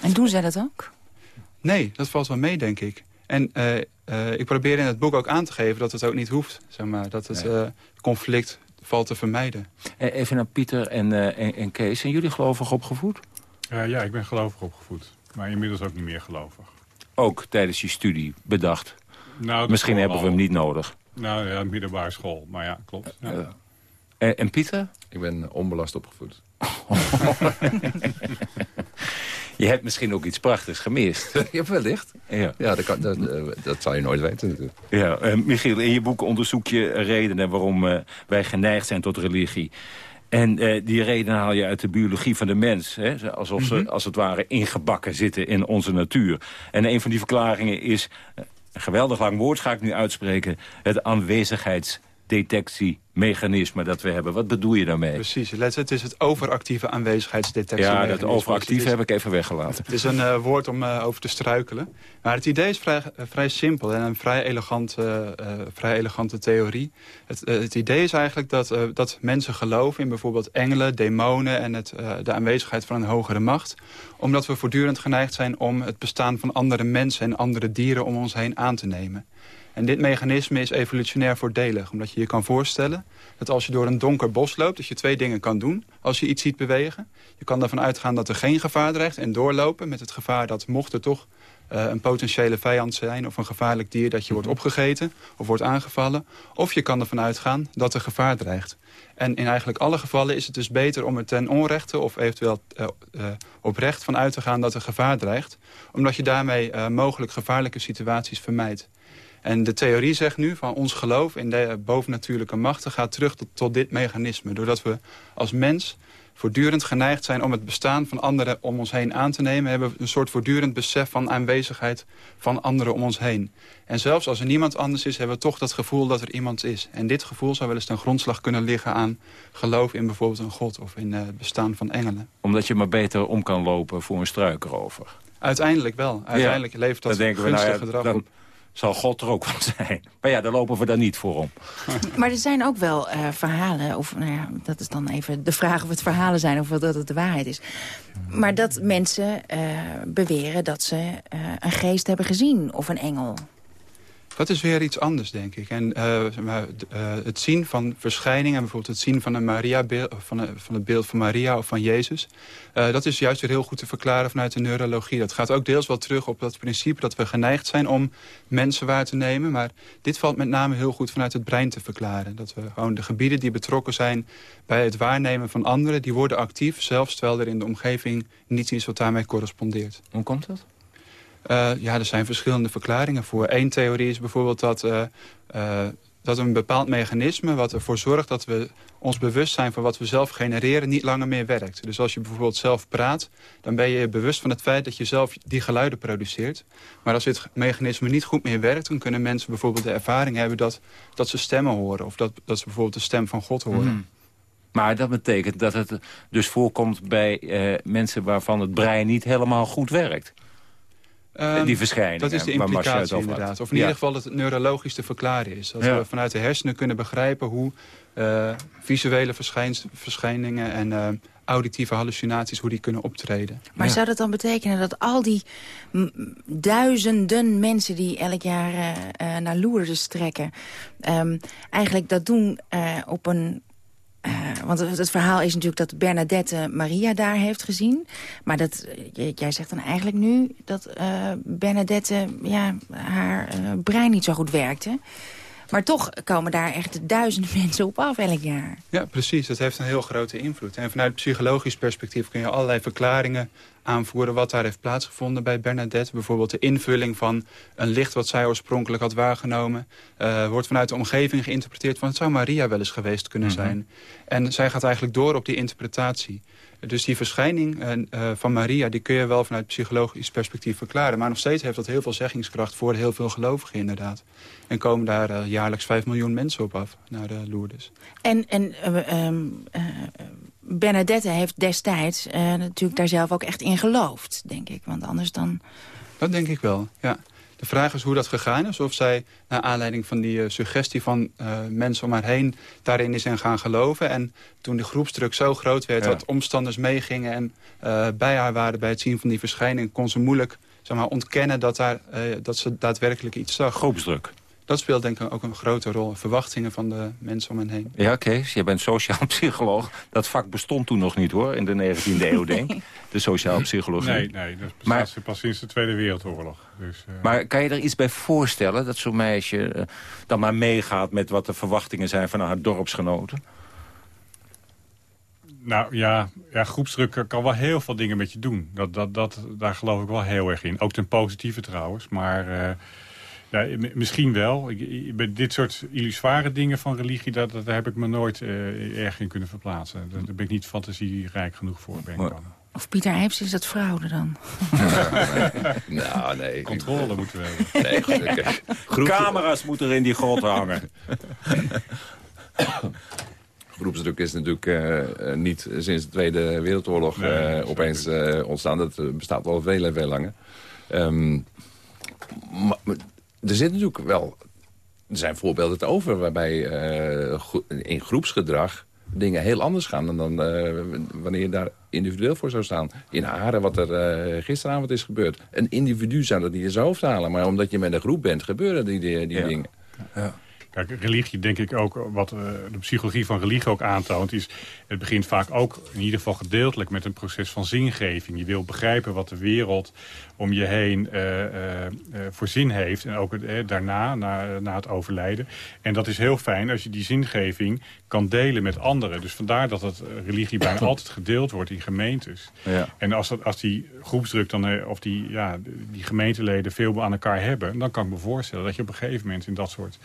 En doen zij dat ook? Nee, dat valt wel mee, denk ik. En eh, eh, ik probeer in het boek ook aan te geven dat het ook niet hoeft. Zeg maar, dat het Nee. eh, conflict valt te vermijden. Eh, Even naar Pieter en, eh, en, en Kees. Zijn jullie gelovig opgevoed? Eh, ja, ik ben gelovig opgevoed. Maar inmiddels ook niet meer gelovig. Ook tijdens je studie bedacht. Nou, Misschien is hebben we hem niet nodig. Nou ja, middelbare school. Maar ja, klopt. Ja. Eh, en, en Pieter? Ik ben onbelast opgevoed. Je hebt misschien ook iets prachtigs gemist. ja, wellicht. Ja, Ja, dat, kan, dat, eh, dat zal je nooit weten natuurlijk. ja eh, Michiel, in je boek onderzoek je redenen waarom eh, wij geneigd zijn tot religie. En die redenen haal je uit de biologie van de mens. Hè? Alsof ze, Mhm. als het ware, ingebakken zitten in onze natuur. En een van die verklaringen is, een geweldig lang woord ga ik nu uitspreken... het aanwezigheidsdetectiemechanisme dat we hebben. Wat bedoel je daarmee? Precies, let, het is het overactieve aanwezigheidsdetectie. Ja, dat overactief heb ik even weggelaten. Het is een eh, woord om eh, over te struikelen. Maar het idee is vrij, eh, vrij simpel en een vrij elegante, vrij elegante theorie. Het, het idee is eigenlijk dat, dat mensen geloven in bijvoorbeeld engelen, demonen... en het, de aanwezigheid van een hogere macht. Omdat we voortdurend geneigd zijn om het bestaan van andere mensen... en andere dieren om ons heen aan te nemen. En dit mechanisme is evolutionair voordelig. Omdat je je kan voorstellen dat als je door een donker bos loopt... dat je twee dingen kan doen als je iets ziet bewegen. Je kan ervan uitgaan dat er geen gevaar dreigt en doorlopen... met het gevaar dat mocht er toch eh, een potentiële vijand zijn... of een gevaarlijk dier dat je wordt opgegeten of wordt aangevallen. Of je kan ervan uitgaan dat er gevaar dreigt. En in eigenlijk alle gevallen is het dus beter om er ten onrechte... of eventueel eh, eh, oprecht van uit te gaan dat er gevaar dreigt. Omdat je daarmee mogelijk gevaarlijke situaties vermijdt. En de theorie zegt nu van ons geloof in de bovennatuurlijke machten... gaat terug tot, tot dit mechanisme. Doordat we als mens voortdurend geneigd zijn om het bestaan van anderen om ons heen aan te nemen... hebben we een soort voortdurend besef van aanwezigheid van anderen om ons heen. En zelfs als er niemand anders is, hebben we toch dat gevoel dat er iemand is. En dit gevoel zou wel eens ten grondslag kunnen liggen aan geloof in bijvoorbeeld een god... of in eh, het bestaan van engelen. Omdat je maar beter om kan lopen voor een struikerover. Uiteindelijk wel. Uiteindelijk levert dat we, gunstig nou ja, gedrag dan op. zal God er ook wel zijn. Maar ja, daar lopen we dan niet voor om. Maar er zijn ook wel eh, verhalen, of nou ja, dat is dan even de vraag of het verhalen zijn of dat het de waarheid is. Maar dat mensen eh, beweren dat ze eh, een geest hebben gezien of een engel. Dat is weer iets anders, denk ik. En eh, eh, het zien van verschijningen, bijvoorbeeld het zien van, een Maria van, een- van het beeld van Maria of van Jezus... eh, dat is juist weer heel goed te verklaren vanuit de neurologie. Dat gaat ook deels wel terug op dat principe dat we geneigd zijn om mensen waar te nemen. Maar dit valt met name heel goed vanuit het brein te verklaren. Dat we gewoon de gebieden die betrokken zijn bij het waarnemen van anderen... die worden actief, zelfs terwijl er in de omgeving niets is wat daarmee correspondeert. Hoe komt dat? Eh, ja, er zijn verschillende verklaringen voor. Eén theorie is bijvoorbeeld dat, eh, eh, dat een bepaald mechanisme... wat ervoor zorgt dat we ons bewust zijn van wat we zelf genereren... niet langer meer werkt. Dus als je bijvoorbeeld zelf praat... dan ben je bewust van het feit dat je zelf die geluiden produceert. Maar als dit mechanisme niet goed meer werkt... dan kunnen mensen bijvoorbeeld de ervaring hebben dat, dat ze stemmen horen... of dat, dat ze bijvoorbeeld de stem van God horen. Mhm. Maar dat betekent dat het dus voorkomt bij mensen waarvan het brein niet helemaal goed werkt. Ehm, die verschijningen. Dat is de implicatie inderdaad. Of in Ja. ieder geval dat het neurologisch te verklaren is. Dat Ja. we vanuit de hersenen kunnen begrijpen hoe eh, visuele verschijns- verschijningen en eh, auditieve hallucinaties, hoe die kunnen optreden. Maar zou dat dan betekenen dat al die duizenden mensen die elk jaar eh, eh, naar Lourdes trekken... ehm, eigenlijk dat doen eh, op een... eh, want het, verhaal is natuurlijk dat Bernadette Maria daar heeft gezien. Maar dat, jij zegt dan eigenlijk nu dat eh, Bernadette ja, haar eh, brein niet zo goed werkte. Maar toch komen daar echt duizenden mensen op af elk jaar. Ja, precies. Dat heeft een heel grote invloed. En vanuit psychologisch perspectief kun je allerlei verklaringen aanvoeren wat daar heeft plaatsgevonden bij Bernadette. Bijvoorbeeld de invulling van een licht wat zij oorspronkelijk had waargenomen. Uh, wordt vanuit de omgeving geïnterpreteerd van het zou Maria wel eens geweest kunnen mhm. zijn. En zij gaat eigenlijk door op die interpretatie. Dus die verschijning uh, van Maria die kun je wel vanuit psychologisch perspectief verklaren. Maar nog steeds heeft dat heel veel zeggingskracht voor heel veel gelovigen inderdaad. En komen daar uh, jaarlijks 5 miljoen mensen op af naar de Lourdes. En, en um, Bernadette heeft destijds natuurlijk daar zelf ook echt in geloofd, denk ik. Want anders dan... Dat denk ik wel, ja. De vraag is hoe dat gegaan is. Of zij naar aanleiding van die uh, suggestie van uh, mensen om haar heen... daarin is en gaan geloven. En toen de groepsdruk zo groot werd... dat omstanders meegingen en uh, bij haar waren bij het zien van die verschijning... kon ze moeilijk zeg maar, ontkennen dat, daar, dat ze daadwerkelijk iets zag. Groepsdruk dat speelt denk ik ook een grote rol. Verwachtingen van de mensen om hen heen. Ja, Kees, je bent sociaal psycholoog. Dat vak bestond toen nog niet, hoor, in de 19e eeuw, denk ik. De sociaal psychologie. Nee, nee dat bestaat maar, pas sinds de Tweede Wereldoorlog. Dus, uh... Maar kan je er iets bij voorstellen dat zo'n meisje uh, dan maar meegaat... met wat de verwachtingen zijn van haar dorpsgenoten? Nou ja, ja, groepsdruk kan wel heel veel dingen met je doen. Dat, dat, dat, daar geloof ik wel heel erg in. Ook ten positieve trouwens. Maar... Uh, ja, misschien wel. Ik, bij dit soort illusoire dingen van religie... Dat, dat, daar heb ik me nooit uh, erg in kunnen verplaatsen. Daar, ben ik niet fantasierijk genoeg voor. Ben ik Of Pieter Heijps is dat fraude dan? nou, nee. Controle moeten we hebben. Nee, Camera's moeten er in die grot hangen. groepsdruk is natuurlijk uh, niet sinds de Tweede Wereldoorlog nee, opeens ontstaan. Dat bestaat al veel en veel langer. Um, maar, er zit natuurlijk wel... Er zijn voorbeelden over waarbij uh, in groepsgedrag dingen heel anders gaan... dan uh, wanneer je daar individueel voor zou staan. In Haren, wat er uh, gisteravond is gebeurd. Een individu zou dat niet in zijn hoofd halen. Maar omdat je met een groep bent, gebeuren die, die, die dingen. Ja. Kijk, religie denk ik ook, wat uh, de psychologie van religie ook aantoont... is het begint vaak ook in ieder geval gedeeltelijk met een proces van zingeving. Je wil begrijpen wat de wereld om je heen uh, uh, voor zin heeft. En ook daarna, na, na het overlijden. En dat is heel fijn als je die zingeving kan delen met anderen. Dus vandaar dat het religie bijna altijd gedeeld wordt in gemeentes. Ja. En als, dat, als die groepsdruk dan, of die, ja, die gemeenteleden veel aan elkaar hebben... dan kan ik me voorstellen dat je op een gegeven moment in dat soort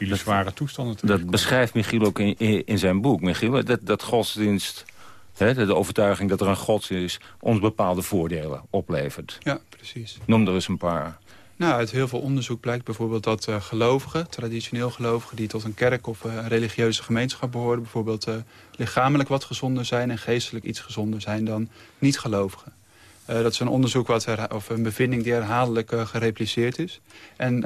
zware toestanden... Dat beschrijft Michiel ook in, in, in zijn boek. Michiel, dat, dat godsdienst de overtuiging dat er een God is... ons bepaalde voordelen oplevert. Ja, precies. Noem er eens een paar. Nou, uit heel veel onderzoek blijkt bijvoorbeeld dat uh, gelovigen... traditioneel gelovigen die tot een kerk of uh, een religieuze gemeenschap behoren... bijvoorbeeld uh, lichamelijk wat gezonder zijn... en geestelijk iets gezonder zijn dan niet-gelovigen. dat is een onderzoek wat of een bevinding die herhaaldelijk gerepliceerd is. En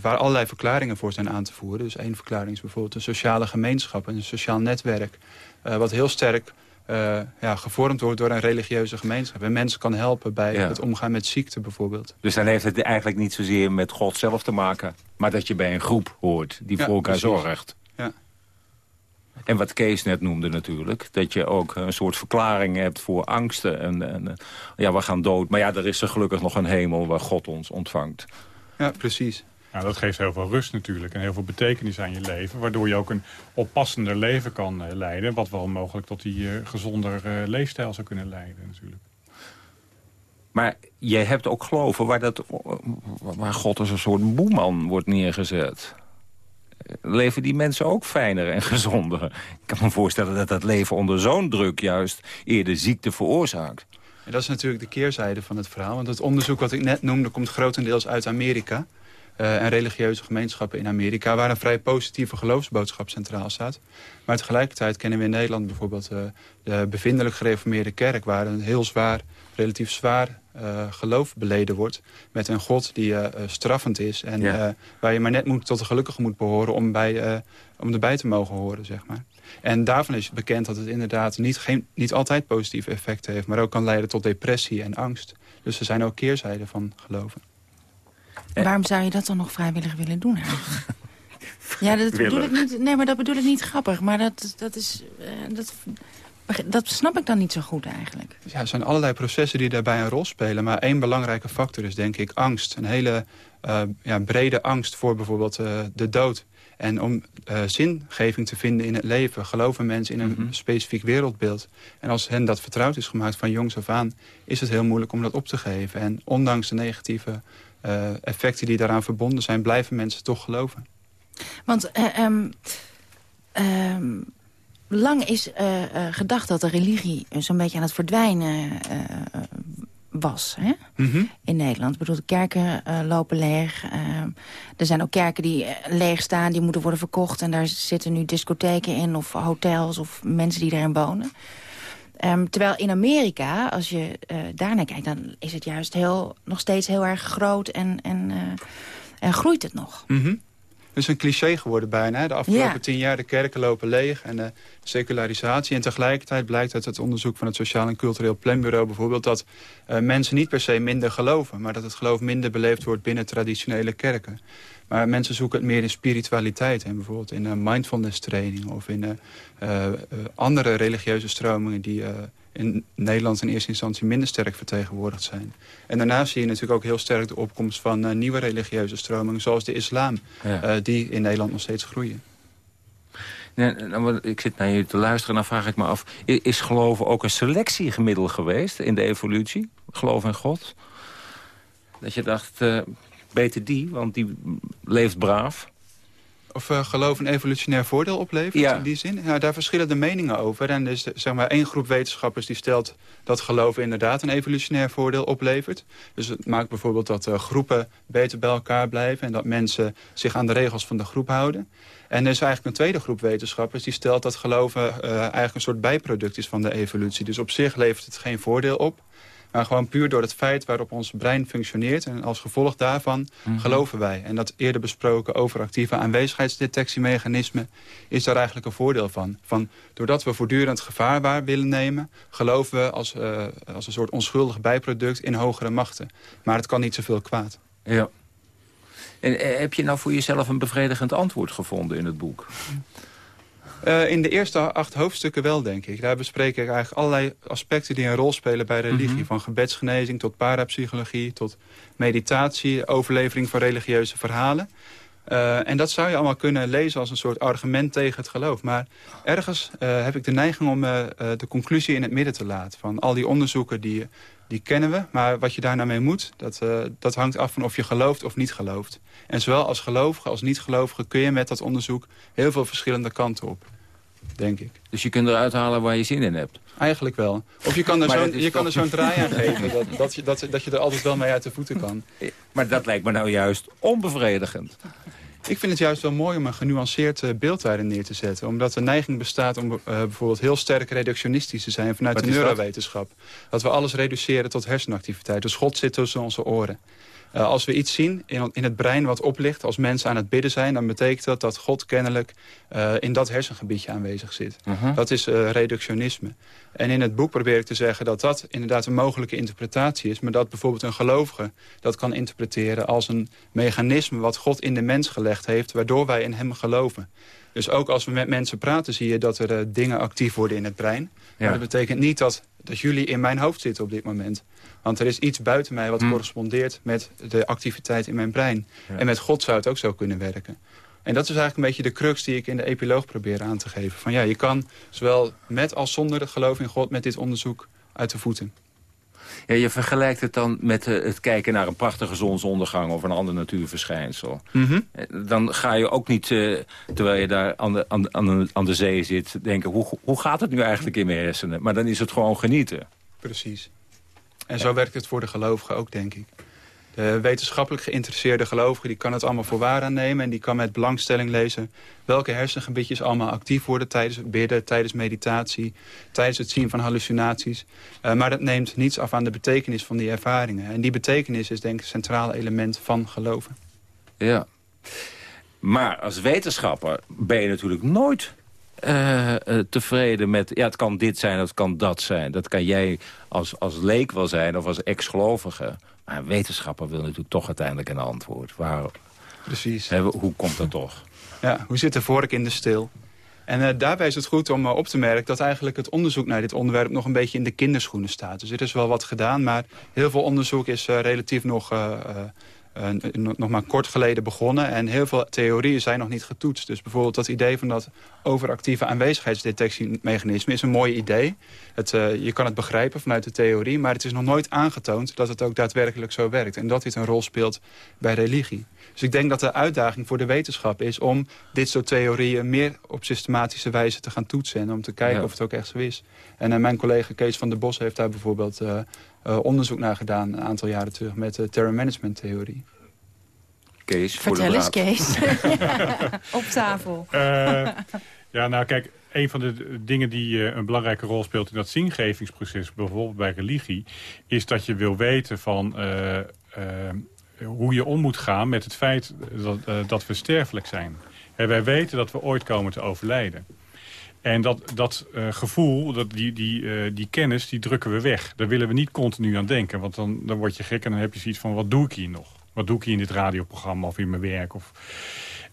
waar allerlei verklaringen voor zijn aan te voeren. Dus één verklaring is bijvoorbeeld een sociale gemeenschap... een sociaal netwerk... wat heel sterk uh, ja, gevormd wordt door een religieuze gemeenschap. En mensen kan helpen bij het omgaan met ziekte bijvoorbeeld. Dus dan heeft het eigenlijk niet zozeer met God zelf te maken... maar dat je bij een groep hoort die voor elkaar zorgt. Ja. En wat Kees net noemde natuurlijk, dat je ook een soort verklaring hebt voor angsten. En, en ja, we gaan dood, maar ja, er is er gelukkig nog een hemel waar God ons ontvangt. Ja, precies. Nou, dat geeft heel veel rust natuurlijk en heel veel betekenis aan je leven. Waardoor je ook een oppassender leven kan uh, leiden. Wat wel mogelijk tot die uh, gezonder uh, leefstijl zou kunnen leiden natuurlijk. Maar jij hebt ook geloven waar, dat, waar God als een soort boeman wordt neergezet. Leven die mensen ook fijner en gezonder? Ik kan me voorstellen dat dat leven onder zo'n druk juist eerder ziekte veroorzaakt. En dat is natuurlijk de keerzijde van het verhaal. Want het onderzoek wat ik net noemde komt grotendeels uit Amerika. Uh, en religieuze gemeenschappen in Amerika... waar een vrij positieve geloofsboodschap centraal staat. Maar tegelijkertijd kennen we in Nederland bijvoorbeeld... Uh, de bevindelijk gereformeerde kerk... waar een heel zwaar, relatief zwaar uh, geloof beleden wordt... met een God die straffend is... en ja. waar je maar net moet, tot de gelukkige moet behoren... om, bij, om erbij te mogen horen, zeg maar. En daarvan is bekend dat het inderdaad niet, geen, niet altijd positieve effecten heeft... maar ook kan leiden tot depressie en angst. Dus er zijn ook keerzijden van geloven. Eh. Waarom zou je dat dan nog vrijwillig willen doen eigenlijk? ja, dat bedoel ik niet, nee, maar dat bedoel ik niet grappig. Maar dat, dat is... Uh, dat, dat snap ik dan niet zo goed eigenlijk. Ja, er zijn allerlei processen die daarbij een rol spelen. Maar één belangrijke factor is denk ik angst. Een hele uh, ja, brede angst voor bijvoorbeeld uh, de dood. En om uh, zingeving te vinden in het leven... geloven mensen in een Mhm. specifiek wereldbeeld. En als hen dat vertrouwd is gemaakt van jongs af aan... is het heel moeilijk om dat op te geven. En ondanks de negatieve effecten die daaraan verbonden zijn... blijven mensen toch geloven. Want uh, um, um, lang is uh, gedacht dat de religie zo'n beetje aan het verdwijnen was hè? Mm -hmm. in Nederland. Ik bedoel, de kerken uh, lopen leeg. Uh, er zijn ook kerken die leeg staan, die moeten worden verkocht... en daar zitten nu discotheken in of hotels of mensen die daarin wonen. Um, terwijl in Amerika, als je uh, daarnaar kijkt... dan is het juist heel, nog steeds heel erg groot en, en, en groeit het nog. Mm -hmm. Het is een cliché geworden bijna. De afgelopen ja. tien jaar de kerken lopen leeg en de secularisatie. En tegelijkertijd blijkt uit het onderzoek van het Sociaal en Cultureel Planbureau bijvoorbeeld... dat uh, mensen niet per se minder geloven... maar dat het geloof minder beleefd wordt binnen traditionele kerken. Maar mensen zoeken het meer in spiritualiteit. En bijvoorbeeld in uh, mindfulness training of in uh, andere religieuze stromingen... die in Nederland in eerste instantie minder sterk vertegenwoordigd zijn. En daarnaast zie je natuurlijk ook heel sterk de opkomst van uh, nieuwe religieuze stromingen... zoals de islam, ja. uh, die in Nederland nog steeds groeien. Nee, nou, ik zit naar je te luisteren en dan vraag ik me af... is geloven ook een selectiegemiddel geweest in de evolutie? Geloof in God? Dat je dacht, uh, beter die, want die leeft braaf... Of uh, geloof een evolutionair voordeel oplevert ja. in die zin? Ja, daar verschillen de meningen over. En er is zeg maar één groep wetenschappers die stelt dat geloven inderdaad een evolutionair voordeel oplevert. Dus het maakt bijvoorbeeld dat uh, groepen beter bij elkaar blijven en dat mensen zich aan de regels van de groep houden. En er is eigenlijk een tweede groep wetenschappers die stelt dat geloven uh, eigenlijk een soort bijproduct is van de evolutie. Dus op zich levert het geen voordeel op. Maar gewoon puur door het feit waarop ons brein functioneert. En als gevolg daarvan mm -hmm. geloven wij. En dat eerder besproken overactieve aanwezigheidsdetectiemechanisme... is daar eigenlijk een voordeel van. van doordat we voortdurend gevaar waar willen nemen... geloven we als, uh, als een soort onschuldig bijproduct in hogere machten. Maar het kan niet zoveel kwaad. Ja. En heb je nou voor jezelf een bevredigend antwoord gevonden in het boek? Uh, in de eerste acht hoofdstukken wel, denk ik. Daar bespreek ik eigenlijk allerlei aspecten die een rol spelen bij religie. Mm -hmm. Van gebedsgenezing tot parapsychologie, tot meditatie, overlevering van religieuze verhalen. Uh, en dat zou je allemaal kunnen lezen als een soort argument tegen het geloof. Maar ergens uh, heb ik de neiging om de conclusie in het midden te laten. Van al die onderzoeken die, die kennen we, maar wat je daar nou mee moet... Dat, dat hangt af van of je gelooft of niet gelooft. En zowel als gelovige als niet-gelovige kun je met dat onderzoek heel veel verschillende kanten op. Denk ik. Dus je kunt eruit halen waar je zin in hebt? Eigenlijk wel. Of je kan er zo'n toch... zo draai aan geven dat, dat, je, dat, dat je er altijd wel mee uit de voeten kan. Maar dat lijkt me nou juist onbevredigend. Ik vind het juist wel mooi om een genuanceerd uh, beeld daarin neer te zetten. Omdat de neiging bestaat om uh, bijvoorbeeld heel sterk reductionistisch te zijn vanuit Wat de neurowetenschap. Dat? dat we alles reduceren tot hersenactiviteit. Dus God zit tussen onze oren. Uh, als we iets zien in, in, het brein wat oplicht, als mensen aan het bidden zijn... dan betekent dat dat God kennelijk uh, in dat hersengebiedje aanwezig zit. Mhm. Uh -huh. Dat is uh, reductionisme. En in het boek probeer ik te zeggen dat dat inderdaad een mogelijke interpretatie is... maar dat bijvoorbeeld een gelovige dat kan interpreteren als een mechanisme... wat God in de mens gelegd heeft, waardoor wij in hem geloven. Dus ook als we met mensen praten zie je dat er dingen actief worden in het brein. Ja. Maar dat betekent niet dat, dat jullie in mijn hoofd zitten op dit moment... Want er is iets buiten mij wat Hmm. correspondeert met de activiteit in mijn brein. Ja. En met God zou het ook zo kunnen werken. En dat is eigenlijk een beetje de crux die ik in de epiloog probeer aan te geven. Van ja, je kan zowel met als zonder het geloof in God met dit onderzoek uit de voeten. Ja, je vergelijkt het dan met uh, het kijken naar een prachtige zonsondergang of een ander natuurverschijnsel. Mm -hmm. Dan ga je ook niet, uh, terwijl je daar aan de, aan, aan, aan de zee zit, denken... Hoe, hoe gaat het nu eigenlijk in mijn hersenen? Maar dan is het gewoon genieten. Precies. En zo werkt het voor de gelovigen ook, denk ik. De wetenschappelijk geïnteresseerde gelovige die kan het allemaal voor waar aannemen... en die kan met belangstelling lezen welke hersengebiedjes allemaal actief worden... tijdens bidden, tijdens meditatie, tijdens het zien van hallucinaties. Uh, maar dat neemt niets af aan de betekenis van die ervaringen. En die betekenis is denk ik het centrale element van geloven. Ja. Maar als wetenschapper ben je natuurlijk nooit uh, uh, tevreden met... ja, het kan dit zijn, het kan dat zijn. Dat kan jij als, als leek wel zijn of als ex-gelovige. Maar een wetenschapper wil natuurlijk toch uiteindelijk een antwoord. Waar, Precies. Hè, hoe komt dat toch? Ja, hoe zit de vork in de steel? En uh, daarbij is het goed om uh, op te merken dat eigenlijk het onderzoek naar dit onderwerp nog een beetje in de kinderschoenen staat. Dus er is wel wat gedaan, maar heel veel onderzoek is relatief nog nog maar kort geleden begonnen. En heel veel theorieën zijn nog niet getoetst. Dus bijvoorbeeld dat idee van dat overactieve aanwezigheidsdetectiemechanisme is een mooi idee. Het, uh, je kan het begrijpen vanuit de theorie, maar het is nog nooit aangetoond dat het ook daadwerkelijk zo werkt. En dat dit een rol speelt bij religie. Dus ik denk dat de uitdaging voor de wetenschap is om dit soort theorieën meer op systematische wijze te gaan toetsen. En om te kijken of het ook echt zo is. En uh, mijn collega Kees van der Bos heeft daar bijvoorbeeld uh, uh, onderzoek naar gedaan een aantal jaren terug met de terror management theorie. Kees, Vertel eens Kees. op tafel. ja, nou kijk, een van de dingen die een belangrijke rol speelt in dat zingevingsproces, bijvoorbeeld bij religie, is dat je wil weten van uh, uh, hoe je om moet gaan met het feit dat, dat we sterfelijk zijn. Wij weten dat we ooit komen te overlijden. En dat, dat uh, gevoel, dat die, die, uh, die kennis, die drukken we weg. Daar willen we niet continu aan denken. Want dan, dan word je gek en dan heb je zoiets van... wat doe ik hier nog? Wat doe ik hier in dit radioprogramma of in mijn werk? Of...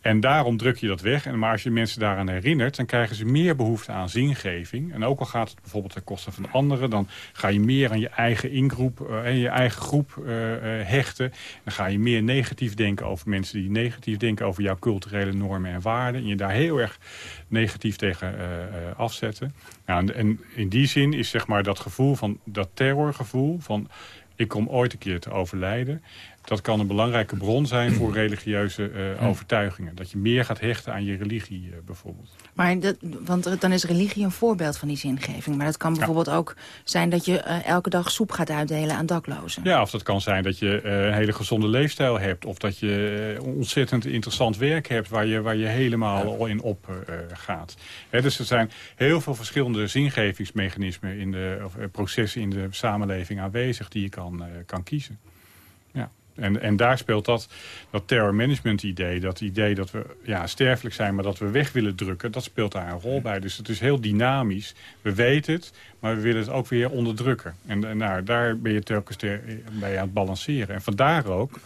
En daarom druk je dat weg. En, maar als je mensen daaraan herinnert, dan krijgen ze meer behoefte aan zingeving. En ook al gaat het bijvoorbeeld ten koste van anderen... dan ga je meer aan je eigen ingroep uh, en je eigen groep uh, uh, hechten. Dan ga je meer negatief denken over mensen die negatief denken... over jouw culturele normen en waarden. En je daar heel erg negatief tegen afzetten. Nou, en, en in die zin is zeg maar dat gevoel van dat terrorgevoel... van ik kom ooit een keer te overlijden dat kan een belangrijke bron zijn voor religieuze uh, overtuigingen. Dat je meer gaat hechten aan je religie uh, bijvoorbeeld. Maar dat, want dan is religie een voorbeeld van die zingeving. Maar dat kan bijvoorbeeld ja. ook zijn dat je uh, elke dag soep gaat uitdelen aan daklozen. Ja, of dat kan zijn dat je een hele gezonde leefstijl hebt. Of dat je ontzettend interessant werk hebt waar je, waar je helemaal ja. in op gaat. He, dus er zijn heel veel verschillende zingevingsmechanismen in de, of processen in de samenleving aanwezig die je kan, kan kiezen. En, en daar speelt dat, dat terror management idee, dat idee dat we ja, sterfelijk zijn, maar dat we weg willen drukken, dat speelt daar een rol bij. Dus het is heel dynamisch. We weten het, maar we willen het ook weer onderdrukken. En, en nou, daar ben je telkens bij aan het balanceren. En vandaar ook,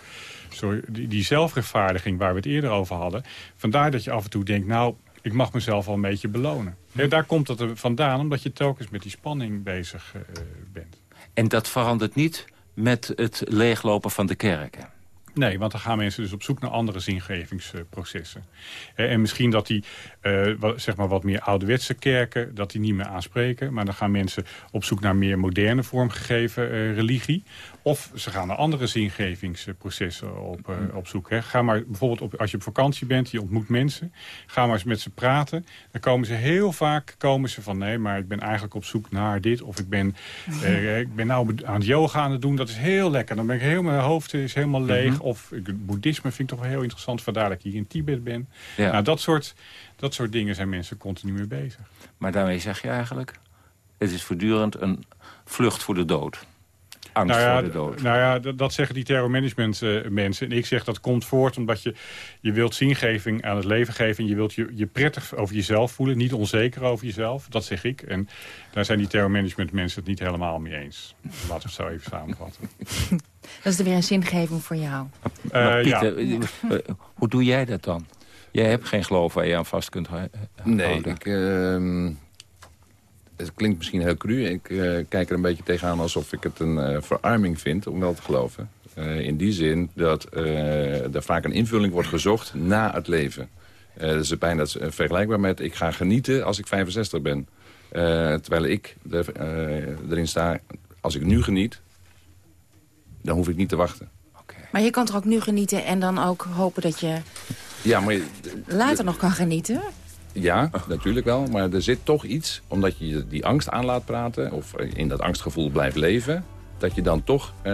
sorry, die, die zelfrechtvaardiging waar we het eerder over hadden, vandaar dat je af en toe denkt, nou, ik mag mezelf al een beetje belonen. Ja, daar komt het vandaan, omdat je telkens met die spanning bezig uh, bent. En dat verandert niet met het leeglopen van de kerken. Nee, want dan gaan mensen dus op zoek naar andere zingevingsprocessen. En misschien dat die, uh, zeg maar wat meer ouderwetse kerken, dat die niet meer aanspreken. Maar dan gaan mensen op zoek naar meer moderne vormgegeven uh, religie. Of ze gaan naar andere zingevingsprocessen op, uh, op zoek. Hè. Ga maar bijvoorbeeld op, als je op vakantie bent, je ontmoet mensen. Ga maar eens met ze praten. Dan komen ze heel vaak komen ze van nee, maar ik ben eigenlijk op zoek naar dit. Of ik ben, ik ben nou aan het yoga aan het doen. Dat is heel lekker. Dan ben ik heel, mijn hoofd is helemaal leeg. Of ik, boeddhisme vind ik toch wel heel interessant. Vandaar dat ik hier in Tibet ben. Ja. Nou, dat soort, dat soort dingen zijn mensen continu mee bezig. Maar daarmee zeg je eigenlijk, het is voortdurend een vlucht voor de dood angst nou ja, voor de dood. Nou ja, dat, zeggen die terrormanagement uh, mensen. En ik zeg dat komt voort omdat je, je wilt zingeving aan het leven geven. En je wilt je, je prettig over jezelf voelen. Niet onzeker over jezelf. Dat zeg ik. En daar zijn die terrormanagement mensen het niet helemaal mee eens. Laten we het zo even samenvatten. dat is er weer een zingeving voor jou. Uh, maar Pieter, ja. hoe doe jij dat dan? Jij hebt geen geloof waar je aan vast kunt houden. Nee, ik... Uh, het klinkt misschien heel cru. Ik uh, kijk er een beetje tegenaan alsof ik het een uh, verarming vind om wel te geloven. Uh, in die zin dat er vaak een invulling wordt gezocht na het leven. dat is bijna vergelijkbaar met ik ga genieten als ik 65 ben. terwijl ik er, erin sta, als ik nu geniet, dan hoef ik niet te wachten. Okay. Maar je kan toch ook nu genieten en dan ook hopen dat je ja, maar, later nog kan genieten? Ja, natuurlijk wel. Maar er zit toch iets, omdat je die angst aan laat praten... of in dat angstgevoel blijft leven... dat je dan toch uh,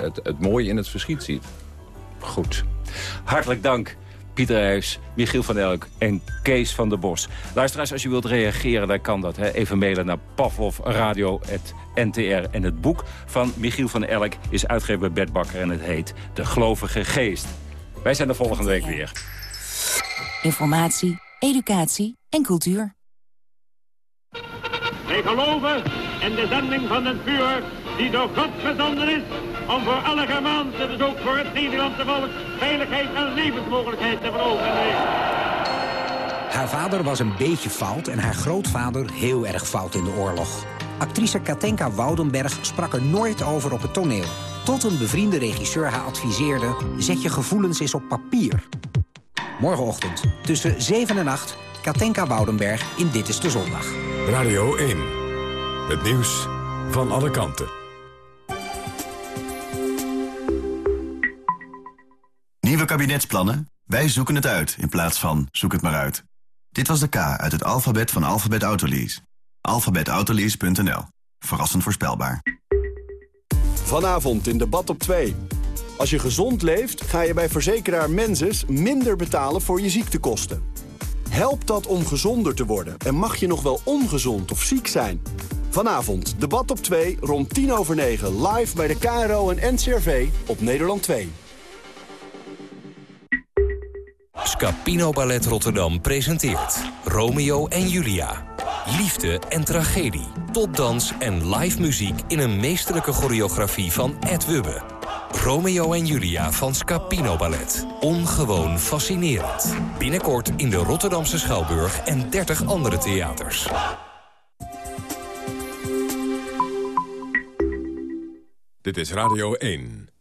het, het mooie in het verschiet ziet. Goed. Hartelijk dank. Pieter Huis, Michiel van Elk en Kees van der Bos. Luisteraars, als je wilt reageren, dan kan dat. Hè. Even mailen naar pavlovradio.ntr. En het boek van Michiel van Elk is uitgegeven bij Bert Bakker... en het heet De Gelovige Geest. Wij zijn er volgende week weer. Informatie educatie en cultuur. Wij geloven in de zending van den vuur die door God gezonden is... om voor alle Germaanse, dus ook voor het Nederlandse volk... veiligheid en levensmogelijkheid te veroveren. Haar vader was een beetje fout en haar grootvader heel erg fout in de oorlog. Actrice Katenka Woudenberg sprak er nooit over op het toneel. Tot een bevriende regisseur haar adviseerde... zet je gevoelens eens op papier. Morgenochtend tussen 7 en 8... Katenka Woudenberg in Dit is de Zondag. Radio 1. Het nieuws van alle kanten. Nieuwe kabinetsplannen? Wij zoeken het uit in plaats van zoek het maar uit. Dit was de K uit het alfabet van Alphabet Autolease. Alphabetautolease.nl. Verrassend voorspelbaar. Vanavond in debat op 2. Als je gezond leeft, ga je bij verzekeraar Menses minder betalen voor je ziektekosten. Helpt dat om gezonder te worden en mag je nog wel ongezond of ziek zijn? Vanavond, debat op 2, rond 10 over 9, live bij de KRO en NCRV op Nederland 2. Scapino Ballet Rotterdam presenteert Romeo en Julia. Liefde en tragedie, topdans en live muziek in een meesterlijke choreografie van Ed Wubbe. Romeo en Julia van Scapino Ballet. Ongewoon fascinerend. Binnenkort in de Rotterdamse Schouwburg en 30 andere theaters. Dit is Radio 1.